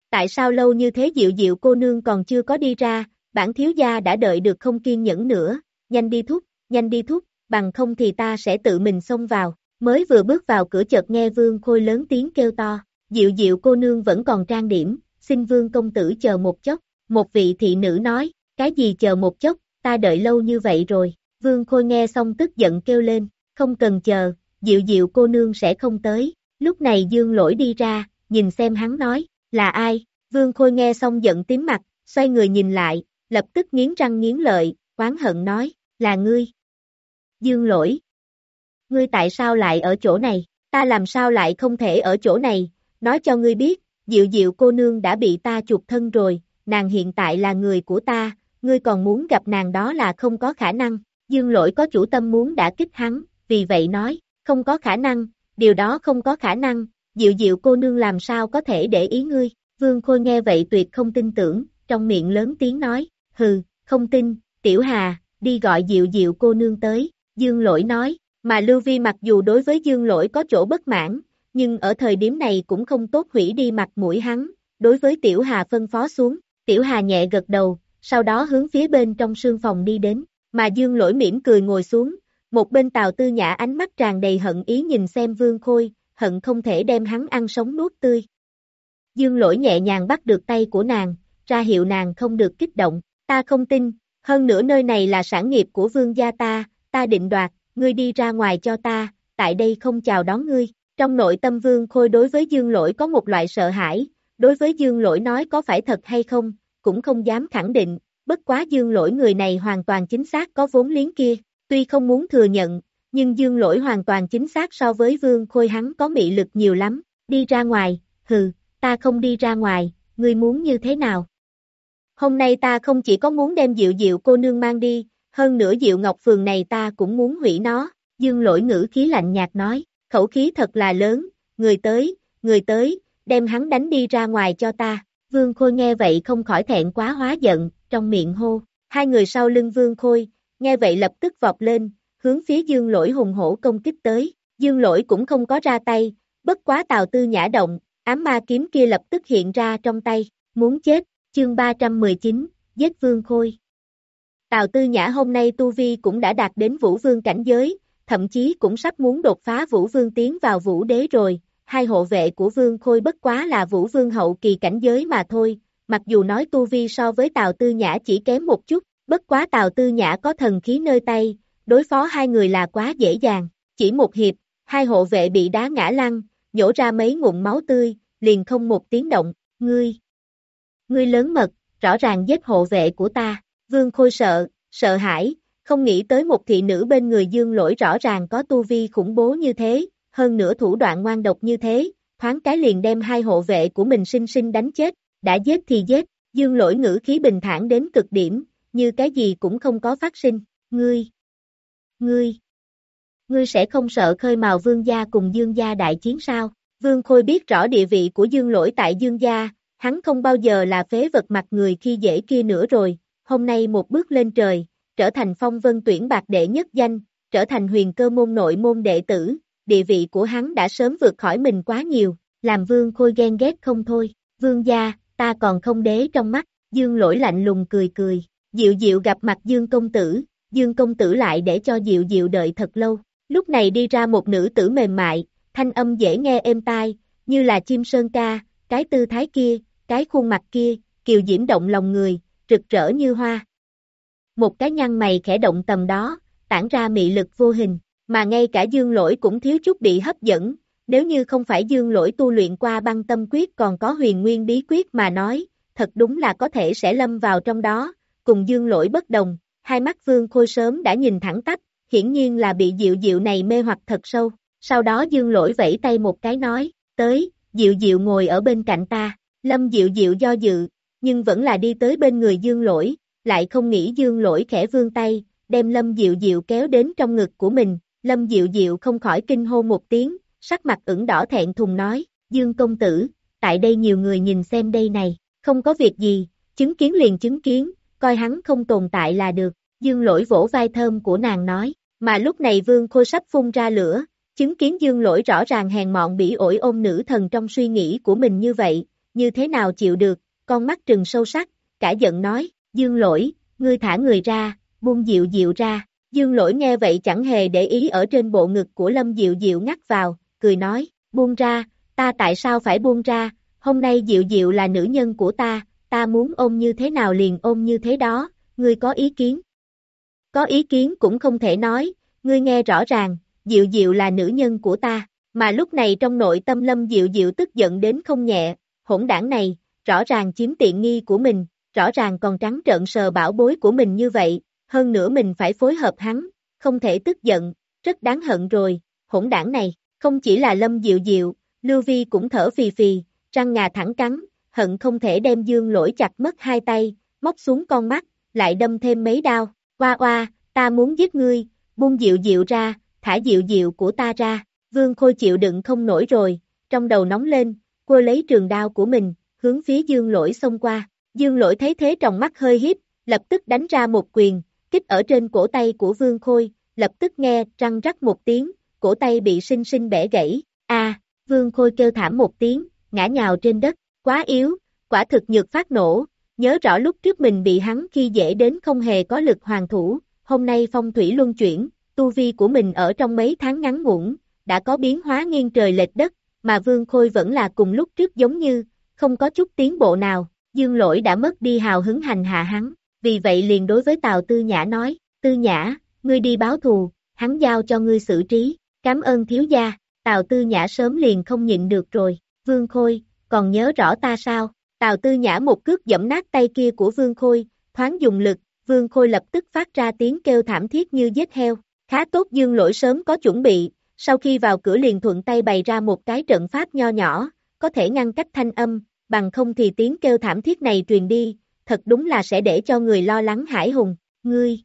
Tại sao lâu như thế dịu dịu cô nương còn chưa có đi ra, bản thiếu gia đã đợi được không kiên nhẫn nữa, nhanh đi thúc, nhanh đi thúc, bằng không thì ta sẽ tự mình xông vào, mới vừa bước vào cửa chợt nghe vương khôi lớn tiếng kêu to, dịu dịu cô nương vẫn còn trang điểm, xin vương công tử chờ một chốc, một vị thị nữ nói, cái gì chờ một chốc, ta đợi lâu như vậy rồi, vương khôi nghe xong tức giận kêu lên, không cần chờ, dịu dịu cô nương sẽ không tới, lúc này dương lỗi đi ra, nhìn xem hắn nói, là ai, Vương Khôi nghe xong giận tím mặt, xoay người nhìn lại, lập tức nghiến răng nghiến lợi, oán hận nói, là ngươi. Dương lỗi. Ngươi tại sao lại ở chỗ này, ta làm sao lại không thể ở chỗ này, nói cho ngươi biết, Diệu Diệu cô nương đã bị ta chuộc thân rồi, nàng hiện tại là người của ta, ngươi còn muốn gặp nàng đó là không có khả năng, dương lỗi có chủ tâm muốn đã kích hắn, vì vậy nói, không có khả năng, điều đó không có khả năng, Diệu Diệu cô nương làm sao có thể để ý ngươi, Vương Khôi nghe vậy tuyệt không tin tưởng, trong miệng lớn tiếng nói, hừ, không tin, Tiểu Hà, đi gọi Diệu Diệu cô nương tới, Dương Lỗi nói, mà Lưu Vi mặc dù đối với Dương Lỗi có chỗ bất mãn, nhưng ở thời điểm này cũng không tốt hủy đi mặt mũi hắn, đối với Tiểu Hà phân phó xuống, Tiểu Hà nhẹ gật đầu, sau đó hướng phía bên trong sương phòng đi đến, mà Dương Lỗi mỉm cười ngồi xuống, một bên Tào Tư Nhã ánh mắt tràn đầy hận ý nhìn xem Vương Khôi, hận không thể đem hắn ăn sống nuốt tươi. Dương Lỗi nhẹ nhàng bắt được tay của nàng, ra hiệu nàng không được kích động, ta không tin, hơn nữa nơi này là sản nghiệp của vương gia ta, ta định đoạt, ngươi đi ra ngoài cho ta, tại đây không chào đón ngươi. Trong nội tâm vương khôi đối với dương lỗi có một loại sợ hãi, đối với dương lỗi nói có phải thật hay không, cũng không dám khẳng định, bất quá dương lỗi người này hoàn toàn chính xác có vốn liếng kia, tuy không muốn thừa nhận, nhưng dương lỗi hoàn toàn chính xác so với vương khôi hắn có mị lực nhiều lắm, đi ra ngoài, hừ, ta không đi ra ngoài, ngươi muốn như thế nào? Hôm nay ta không chỉ có muốn đem Diệu Diệu cô nương mang đi, hơn nữa Diệu Ngọc Phường này ta cũng muốn hủy nó, dương lỗi ngữ khí lạnh nhạt nói, khẩu khí thật là lớn, người tới, người tới, đem hắn đánh đi ra ngoài cho ta, Vương Khôi nghe vậy không khỏi thẹn quá hóa giận, trong miệng hô, hai người sau lưng Vương Khôi, nghe vậy lập tức vọt lên, hướng phía dương lỗi hùng hổ công kích tới, dương lỗi cũng không có ra tay, bất quá tào tư nhã động, ám ma kiếm kia lập tức hiện ra trong tay, muốn chết, chương 319, giết vương khôi. Tào tư nhã hôm nay Tu Vi cũng đã đạt đến vũ vương cảnh giới, thậm chí cũng sắp muốn đột phá vũ vương tiến vào vũ đế rồi, hai hộ vệ của vương khôi bất quá là vũ vương hậu kỳ cảnh giới mà thôi, mặc dù nói Tu Vi so với Tào tư nhã chỉ kém một chút, bất quá Tào tư nhã có thần khí nơi tay, đối phó hai người là quá dễ dàng, chỉ một hiệp, hai hộ vệ bị đá ngã lăn, nhổ ra mấy ngụm máu tươi, liền không một tiếng động, ngươi. Ngươi lớn mật, rõ ràng giết hộ vệ của ta, vương khôi sợ, sợ hãi, không nghĩ tới một thị nữ bên người dương lỗi rõ ràng có tu vi khủng bố như thế, hơn nữa thủ đoạn ngoan độc như thế, thoáng cái liền đem hai hộ vệ của mình sinh sinh đánh chết, đã giết thì giết, dương lỗi ngữ khí bình thản đến cực điểm, như cái gì cũng không có phát sinh, ngươi, ngươi, ngươi sẽ không sợ khơi mào vương gia cùng dương gia đại chiến sao, vương khôi biết rõ địa vị của dương lỗi tại dương gia, hắn không bao giờ là phế vật mặt người khi dễ kia nữa rồi, hôm nay một bước lên trời, trở thành phong vân tuyển bạc đệ nhất danh, trở thành huyền cơ môn nội môn đệ tử, địa vị của hắn đã sớm vượt khỏi mình quá nhiều, làm vương khôi ghen ghét không thôi, vương gia, ta còn không đế trong mắt, dương lỗi lạnh lùng cười cười, diệu diệu gặp mặt dương công tử, dương công tử lại để cho diệu diệu đợi thật lâu, lúc này đi ra một nữ tử mềm mại, thanh âm dễ nghe êm tai, như là chim sơn ca, cái tư thái kia, cái khuôn mặt kia, kiều diễm động lòng người, rực rỡ như hoa. Một cái nhăn mày khẽ động tầm đó, tản ra mị lực vô hình, mà ngay cả dương lỗi cũng thiếu chút bị hấp dẫn, nếu như không phải dương lỗi tu luyện qua băng tâm quyết còn có huyền nguyên bí quyết mà nói, thật đúng là có thể sẽ lâm vào trong đó, cùng dương lỗi bất đồng, hai mắt vương khôi sớm đã nhìn thẳng tắp, hiển nhiên là bị diệu diệu này mê hoặc thật sâu, sau đó dương lỗi vẫy tay một cái nói, tới, diệu diệu ngồi ở bên cạnh ta, lâm diệu diệu do dự, nhưng vẫn là đi tới bên người dương lỗi, lại không nghĩ dương lỗi khẽ vương tay, đem lâm diệu diệu kéo đến trong ngực của mình, lâm diệu diệu không khỏi kinh hô một tiếng, sắc mặt ửng đỏ thẹn thùng nói, dương công tử, tại đây nhiều người nhìn xem đây này, không có việc gì, chứng kiến liền chứng kiến, coi hắn không tồn tại là được, dương lỗi vỗ vai thơm của nàng nói, mà lúc này vương khôi sắp phun ra lửa, chứng kiến dương lỗi rõ ràng hèn mọn bị ổi ôm nữ thần trong suy nghĩ của mình như vậy, như thế nào chịu được, con mắt trừng sâu sắc, cả giận nói, dương lỗi, ngươi thả người ra, buông dịu dịu ra, dương lỗi nghe vậy chẳng hề để ý ở trên bộ ngực của lâm dịu dịu ngắt vào, cười nói, buông ra, ta tại sao phải buông ra, hôm nay dịu dịu là nữ nhân của ta, ta muốn ôm như thế nào liền ôm như thế đó, ngươi có ý kiến? Có ý kiến cũng không thể nói, ngươi nghe rõ ràng, Diệu Diệu là nữ nhân của ta, mà lúc này trong nội tâm Lâm Diệu Diệu tức giận đến không nhẹ, hỗn đảng này, rõ ràng chiếm tiện nghi của mình, rõ ràng còn trắng trợn sờ bảo bối của mình như vậy, hơn nữa mình phải phối hợp hắn, không thể tức giận, rất đáng hận rồi, hỗn đảng này, không chỉ là Lâm Diệu Diệu, Lưu Vi cũng thở phì phì, răng ngà thẳng cắn, hận không thể đem dương lỗi chặt mất hai tay, móc xuống con mắt, lại đâm thêm mấy đao, oa oa, ta muốn giết ngươi, buông Diệu Diệu ra, thả Diệu Diệu của ta ra, Vương Khôi chịu đựng không nổi rồi, trong đầu nóng lên, cô lấy trường đao của mình, hướng phía dương lỗi xông qua, dương lỗi thấy thế trong mắt hơi hiếp, lập tức đánh ra một quyền, kích ở trên cổ tay của Vương Khôi, lập tức nghe răng rắc một tiếng, cổ tay bị sinh sinh bẻ gãy, a Vương Khôi kêu thảm một tiếng, ngã nhào trên đất, quá yếu, quả thực nhược phát nổ, nhớ rõ lúc trước mình bị hắn khi dễ đến không hề có lực hoàng thủ, hôm nay phong thủy luân chuyển, tu vi của mình ở trong mấy tháng ngắn ngủn, đã có biến hóa nghiêng trời lệch đất, mà Vương Khôi vẫn là cùng lúc trước giống như, không có chút tiến bộ nào, Dương Lỗi đã mất đi hào hứng hành hạ hắn, vì vậy liền đối với Tào Tư Nhã nói, Tư Nhã, ngươi đi báo thù, hắn giao cho ngươi xử trí, cảm ơn thiếu gia, Tào Tư Nhã sớm liền không nhịn được rồi, Vương Khôi, còn nhớ rõ ta sao, Tào Tư Nhã một cước dẫm nát tay kia của Vương Khôi, thoáng dùng lực, Vương Khôi lập tức phát ra tiếng kêu thảm thiết như giết heo, khá tốt Dương Lỗi sớm có chuẩn bị, sau khi vào cửa liền thuận tay bày ra một cái trận pháp nho nhỏ, có thể ngăn cách thanh âm, bằng không thì tiếng kêu thảm thiết này truyền đi, thật đúng là sẽ để cho người lo lắng hải hùng, ngươi.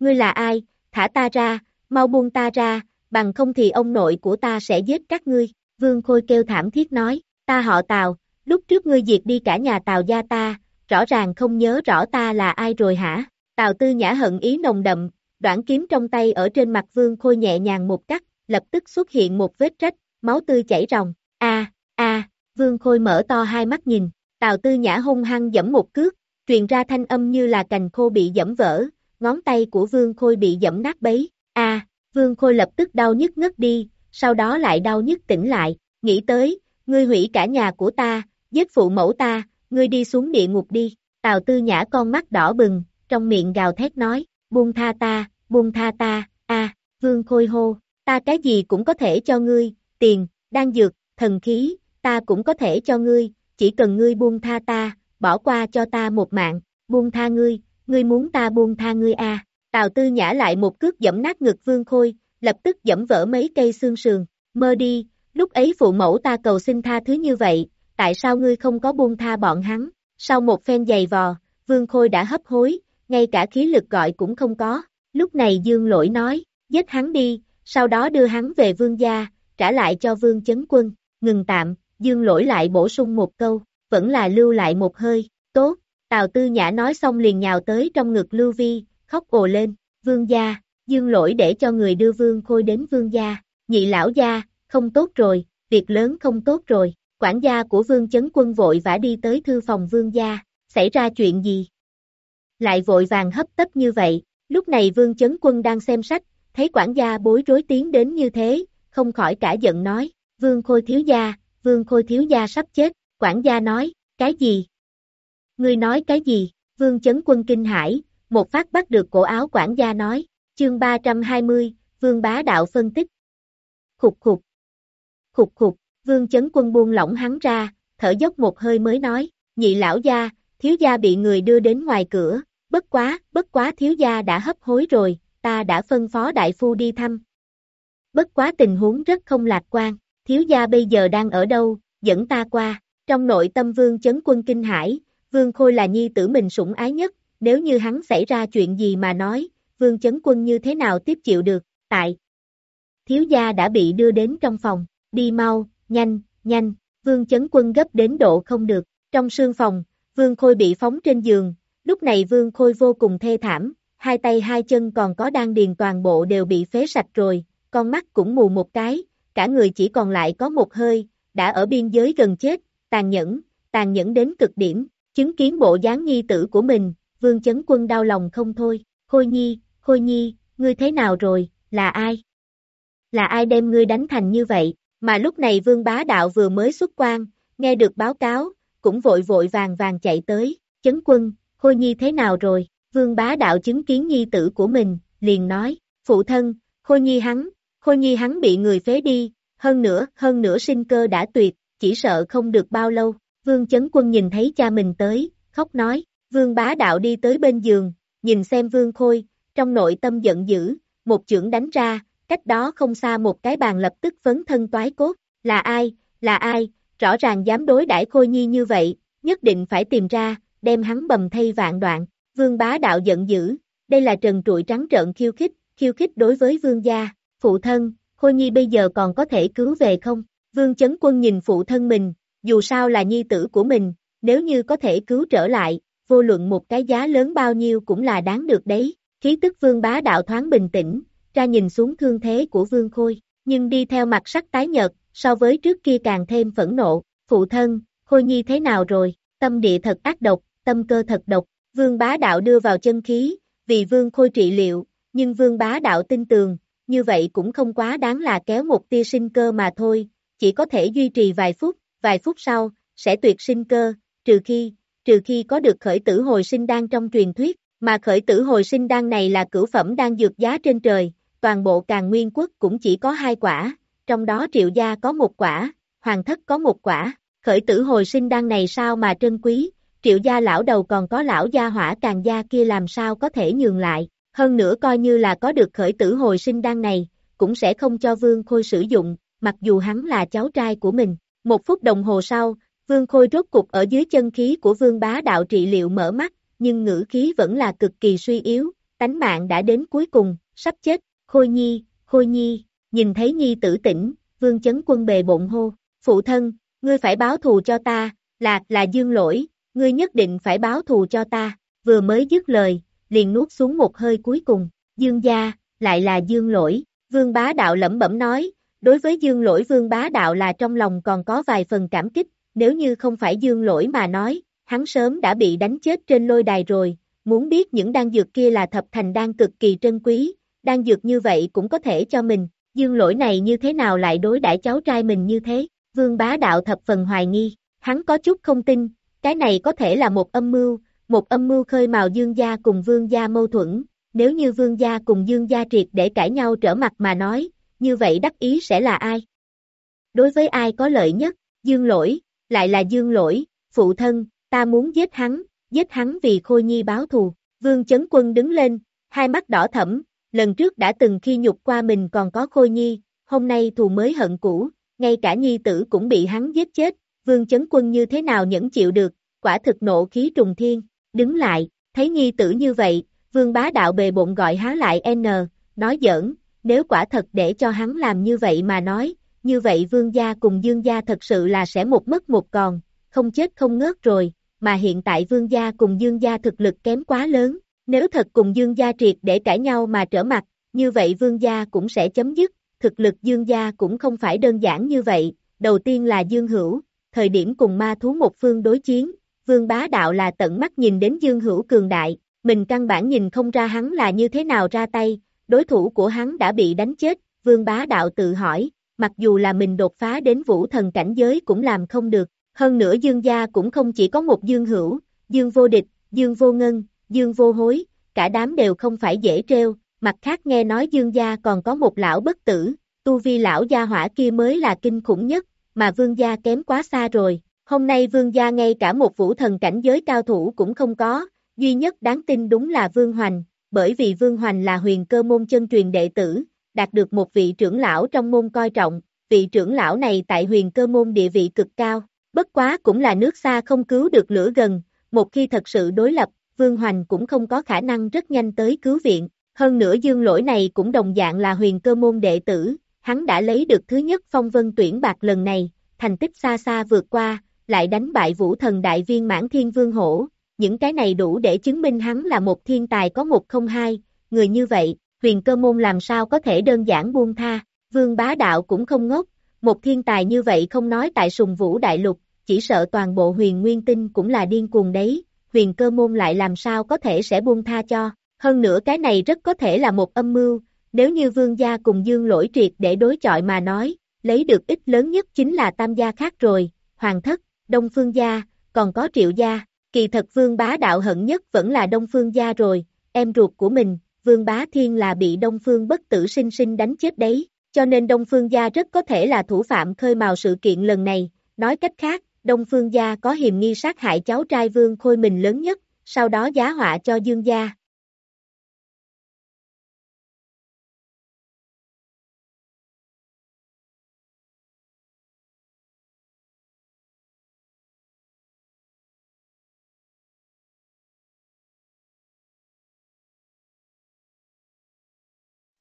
Ngươi là ai, thả ta ra, mau buông ta ra, bằng không thì ông nội của ta sẽ giết các ngươi, vương khôi kêu thảm thiết nói, ta họ tào, lúc trước ngươi diệt đi cả nhà tào gia ta, rõ ràng không nhớ rõ ta là ai rồi hả, tào tư nhã hận ý nồng đậm, đoạn kiếm trong tay ở trên mặt vương khôi nhẹ nhàng một cắt, lập tức xuất hiện một vết rách, máu tươi chảy ròng, a a vương khôi mở to hai mắt nhìn, tào tư nhã hung hăng dẫm một cước, truyền ra thanh âm như là cành khô bị dẫm vỡ, ngón tay của vương khôi bị dẫm nát bấy, a vương khôi lập tức đau nhức ngất đi, sau đó lại đau nhức tỉnh lại, nghĩ tới, ngươi hủy cả nhà của ta, giết phụ mẫu ta, ngươi đi xuống địa ngục đi, tào tư nhã con mắt đỏ bừng, trong miệng gào thét nói, buông tha ta, buông tha ta, a vương khôi hô, ta cái gì cũng có thể cho ngươi, tiền, đan dược, thần khí, ta cũng có thể cho ngươi, chỉ cần ngươi buông tha ta, bỏ qua cho ta một mạng, buông tha ngươi, ngươi muốn ta buông tha ngươi à. Tào Tư Nhã lại một cước dẫm nát ngực Vương Khôi, lập tức dẫm vỡ mấy cây xương sườn, mơ đi, lúc ấy phụ mẫu ta cầu xin tha thứ như vậy, tại sao ngươi không có buông tha bọn hắn, sau một phen giày vò, Vương Khôi đã hấp hối, ngay cả khí lực gọi cũng không có, lúc này Dương Lỗi nói, giết hắn đi, sau đó đưa hắn về vương gia, trả lại cho vương chấn quân, ngừng tạm, dương lỗi lại bổ sung một câu, vẫn là lưu lại một hơi, tốt, Tào Tư Nhã nói xong liền nhào tới trong ngực Lưu Vi, khóc ồ lên, vương gia, dương lỗi để cho người đưa vương khôi đến vương gia, nhị lão gia, không tốt rồi, việc lớn không tốt rồi, quản gia của vương chấn quân vội vã đi tới thư phòng vương gia, xảy ra chuyện gì? Lại vội vàng hấp tấp như vậy, lúc này vương chấn quân đang xem sách, thấy quản gia bối rối tiến đến như thế, không khỏi cả giận nói, vương khôi thiếu gia, vương khôi thiếu gia sắp chết, quản gia nói, cái gì? Ngươi nói cái gì? Vương chấn quân kinh hải, một phát bắt được cổ áo quản gia nói, chương 320, vương bá đạo phân tích. Khục khục. Khục khục, vương chấn quân buông lỏng hắn ra, thở dốc một hơi mới nói, nhị lão gia, thiếu gia bị người đưa đến ngoài cửa, bất quá, bất quá thiếu gia đã hấp hối rồi, ta đã phân phó đại phu đi thăm. Bất quá tình huống rất không lạc quan, thiếu gia bây giờ đang ở đâu, dẫn ta qua, trong nội tâm vương chấn quân kinh hải, vương khôi là nhi tử mình sủng ái nhất, nếu như hắn xảy ra chuyện gì mà nói, vương chấn quân như thế nào tiếp chịu được, tại. Thiếu gia đã bị đưa đến trong phòng, đi mau, nhanh, nhanh, vương chấn quân gấp đến độ không được, trong sương phòng, vương khôi bị phóng trên giường, lúc này vương khôi vô cùng thê thảm, hai tay hai chân còn có đan điền toàn bộ đều bị phế sạch rồi, con mắt cũng mù một cái, cả người chỉ còn lại có một hơi, đã ở biên giới gần chết, tàn nhẫn, tàn nhẫn đến cực điểm, chứng kiến bộ dáng nhi tử của mình, vương chấn quân đau lòng không thôi, Khôi Nhi, Khôi Nhi, ngươi thế nào rồi, là ai? Là ai đem ngươi đánh thành như vậy, mà lúc này vương bá đạo vừa mới xuất quan, nghe được báo cáo, cũng vội vội vàng vàng chạy tới, chấn quân, Khôi Nhi thế nào rồi, Vương bá đạo chứng kiến nhi tử của mình, liền nói, phụ thân, khôi nhi hắn, khôi nhi hắn bị người phế đi, hơn nữa, hơn nữa sinh cơ đã tuyệt, chỉ sợ không được bao lâu, Vương chấn quân nhìn thấy cha mình tới, khóc nói, vương bá đạo đi tới bên giường, nhìn xem vương khôi, trong nội tâm giận dữ, một chưởng đánh ra, cách đó không xa một cái bàn lập tức phấn thân toái cốt, là ai, là ai, rõ ràng dám đối đãi khôi nhi như vậy, nhất định phải tìm ra, đem hắn bầm thay vạn đoạn, vương bá đạo giận dữ, đây là trần trụi trắng trợn khiêu khích, khiêu khích đối với vương gia, phụ thân, khôi nhi bây giờ còn có thể cứu về không, vương chấn quân nhìn phụ thân mình, dù sao là nhi tử của mình, nếu như có thể cứu trở lại, vô luận một cái giá lớn bao nhiêu cũng là đáng được đấy, khí tức vương bá đạo thoáng bình tĩnh, ra nhìn xuống thương thế của vương khôi, nhưng đi theo mặt sắc tái nhợt, so với trước kia càng thêm phẫn nộ, phụ thân, khôi nhi thế nào rồi, tâm địa thật ác độc, tâm cơ thật độc, vương bá đạo đưa vào chân khí, vì vương khôi trị liệu, nhưng vương bá đạo tin tường, như vậy cũng không quá đáng là kéo một tia sinh cơ mà thôi, chỉ có thể duy trì vài phút, vài phút sau, sẽ tuyệt sinh cơ, trừ khi, trừ khi có được khởi tử hồi sinh đan trong truyền thuyết, mà khởi tử hồi sinh đan này là cửu phẩm đang dược giá trên trời, toàn bộ càng nguyên quốc cũng chỉ có hai quả, trong đó triệu gia có một quả, hoàng thất có một quả, khởi tử hồi sinh đan này sao mà trân quý, triệu gia lão đầu còn có lão gia hỏa càng gia kia làm sao có thể nhường lại, hơn nữa coi như là có được khởi tử hồi sinh đan này, cũng sẽ không cho vương khôi sử dụng, mặc dù hắn là cháu trai của mình, một phút đồng hồ sau, Vương Khôi rốt cục ở dưới chân khí của Vương Bá Đạo trị liệu mở mắt, nhưng ngữ khí vẫn là cực kỳ suy yếu, tánh mạng đã đến cuối cùng, sắp chết, Khôi Nhi, Khôi Nhi, nhìn thấy Nhi tử tỉnh, Vương Chấn Quân bề bộn hô, phụ thân, ngươi phải báo thù cho ta, là, là dương lỗi, ngươi nhất định phải báo thù cho ta, vừa mới dứt lời, liền nuốt xuống một hơi cuối cùng, dương gia, lại là dương lỗi, Vương Bá Đạo lẩm bẩm nói, đối với dương lỗi Vương Bá Đạo là trong lòng còn có vài phần cảm kích, nếu như không phải dương lỗi mà nói, hắn sớm đã bị đánh chết trên lôi đài rồi, muốn biết những đan dược kia là thập thành đan cực kỳ trân quý, đan dược như vậy cũng có thể cho mình, dương lỗi này như thế nào lại đối đãi cháu trai mình như thế, vương bá đạo thập phần hoài nghi, hắn có chút không tin, cái này có thể là một âm mưu, một âm mưu khơi mào dương gia cùng vương gia mâu thuẫn, nếu như vương gia cùng dương gia triệt để cãi nhau trở mặt mà nói, như vậy đắc ý sẽ là ai? Đối với ai có lợi nhất, dương lỗi, lại là dương lỗi, phụ thân, ta muốn giết hắn, giết hắn vì Khôi Nhi báo thù. Vương Chấn Quân đứng lên, hai mắt đỏ thẫm, lần trước đã từng khi nhục qua mình còn có Khôi Nhi, hôm nay thù mới hận cũ, ngay cả Nhi tử cũng bị hắn giết chết, Vương Chấn Quân như thế nào nhẫn chịu được, quả thực nộ khí trùng thiên, đứng lại, thấy Nhi tử như vậy, Vương Bá Đạo bề bụng gọi há lại N, nói giỡn, nếu quả thật để cho hắn làm như vậy mà nói, như vậy vương gia cùng dương gia thật sự là sẽ một mất một còn, không chết không ngớt rồi, mà hiện tại vương gia cùng dương gia thực lực kém quá lớn, nếu thật cùng dương gia triệt để cãi nhau mà trở mặt, như vậy vương gia cũng sẽ chấm dứt, thực lực dương gia cũng không phải đơn giản như vậy, đầu tiên là dương hữu, thời điểm cùng ma thú một phương đối chiến, vương bá đạo là tận mắt nhìn đến dương hữu cường đại, mình căn bản nhìn không ra hắn là như thế nào ra tay, đối thủ của hắn đã bị đánh chết, vương bá đạo tự hỏi, mặc dù là mình đột phá đến vũ thần cảnh giới cũng làm không được, hơn nữa dương gia cũng không chỉ có một dương hữu, dương vô địch, dương vô ngân, dương vô hối, cả đám đều không phải dễ treo, mặt khác nghe nói dương gia còn có một lão bất tử, tu vi lão gia hỏa kia mới là kinh khủng nhất, mà vương gia kém quá xa rồi, hôm nay vương gia ngay cả một vũ thần cảnh giới cao thủ cũng không có, duy nhất đáng tin đúng là vương hoành, bởi vì vương hoành là huyền cơ môn chân truyền đệ tử, đạt được một vị trưởng lão trong môn coi trọng, vị trưởng lão này tại huyền cơ môn địa vị cực cao, bất quá cũng là nước xa không cứu được lửa gần, một khi thật sự đối lập, Vương Hoành cũng không có khả năng rất nhanh tới cứu viện, hơn nữa dương lỗi này cũng đồng dạng là huyền cơ môn đệ tử, hắn đã lấy được thứ nhất phong vân tuyển bạc lần này, thành tích xa xa vượt qua, lại đánh bại vũ thần đại viên mãn thiên vương hổ, những cái này đủ để chứng minh hắn là một thiên tài có một không hai, người như vậy, huyền cơ môn làm sao có thể đơn giản buông tha, vương bá đạo cũng không ngốc, một thiên tài như vậy không nói tại sùng vũ đại lục, chỉ sợ toàn bộ huyền nguyên tinh cũng là điên cuồng đấy, huyền cơ môn lại làm sao có thể sẽ buông tha cho, hơn nữa cái này rất có thể là một âm mưu, nếu như vương gia cùng dương lỗi triệt để đối chọi mà nói, lấy được ích lớn nhất chính là tam gia khác rồi, hoàng thất, đông phương gia, còn có triệu gia, kỳ thật vương bá đạo hận nhất vẫn là đông phương gia rồi, em ruột của mình, Vương Bá Thiên là bị Đông Phương bất tử sinh sinh đánh chết đấy, cho nên Đông Phương gia rất có thể là thủ phạm khơi mào sự kiện lần này, nói cách khác, Đông Phương gia có hiềm nghi sát hại cháu trai Vương Khôi mình lớn nhất, sau đó giá họa cho Dương gia.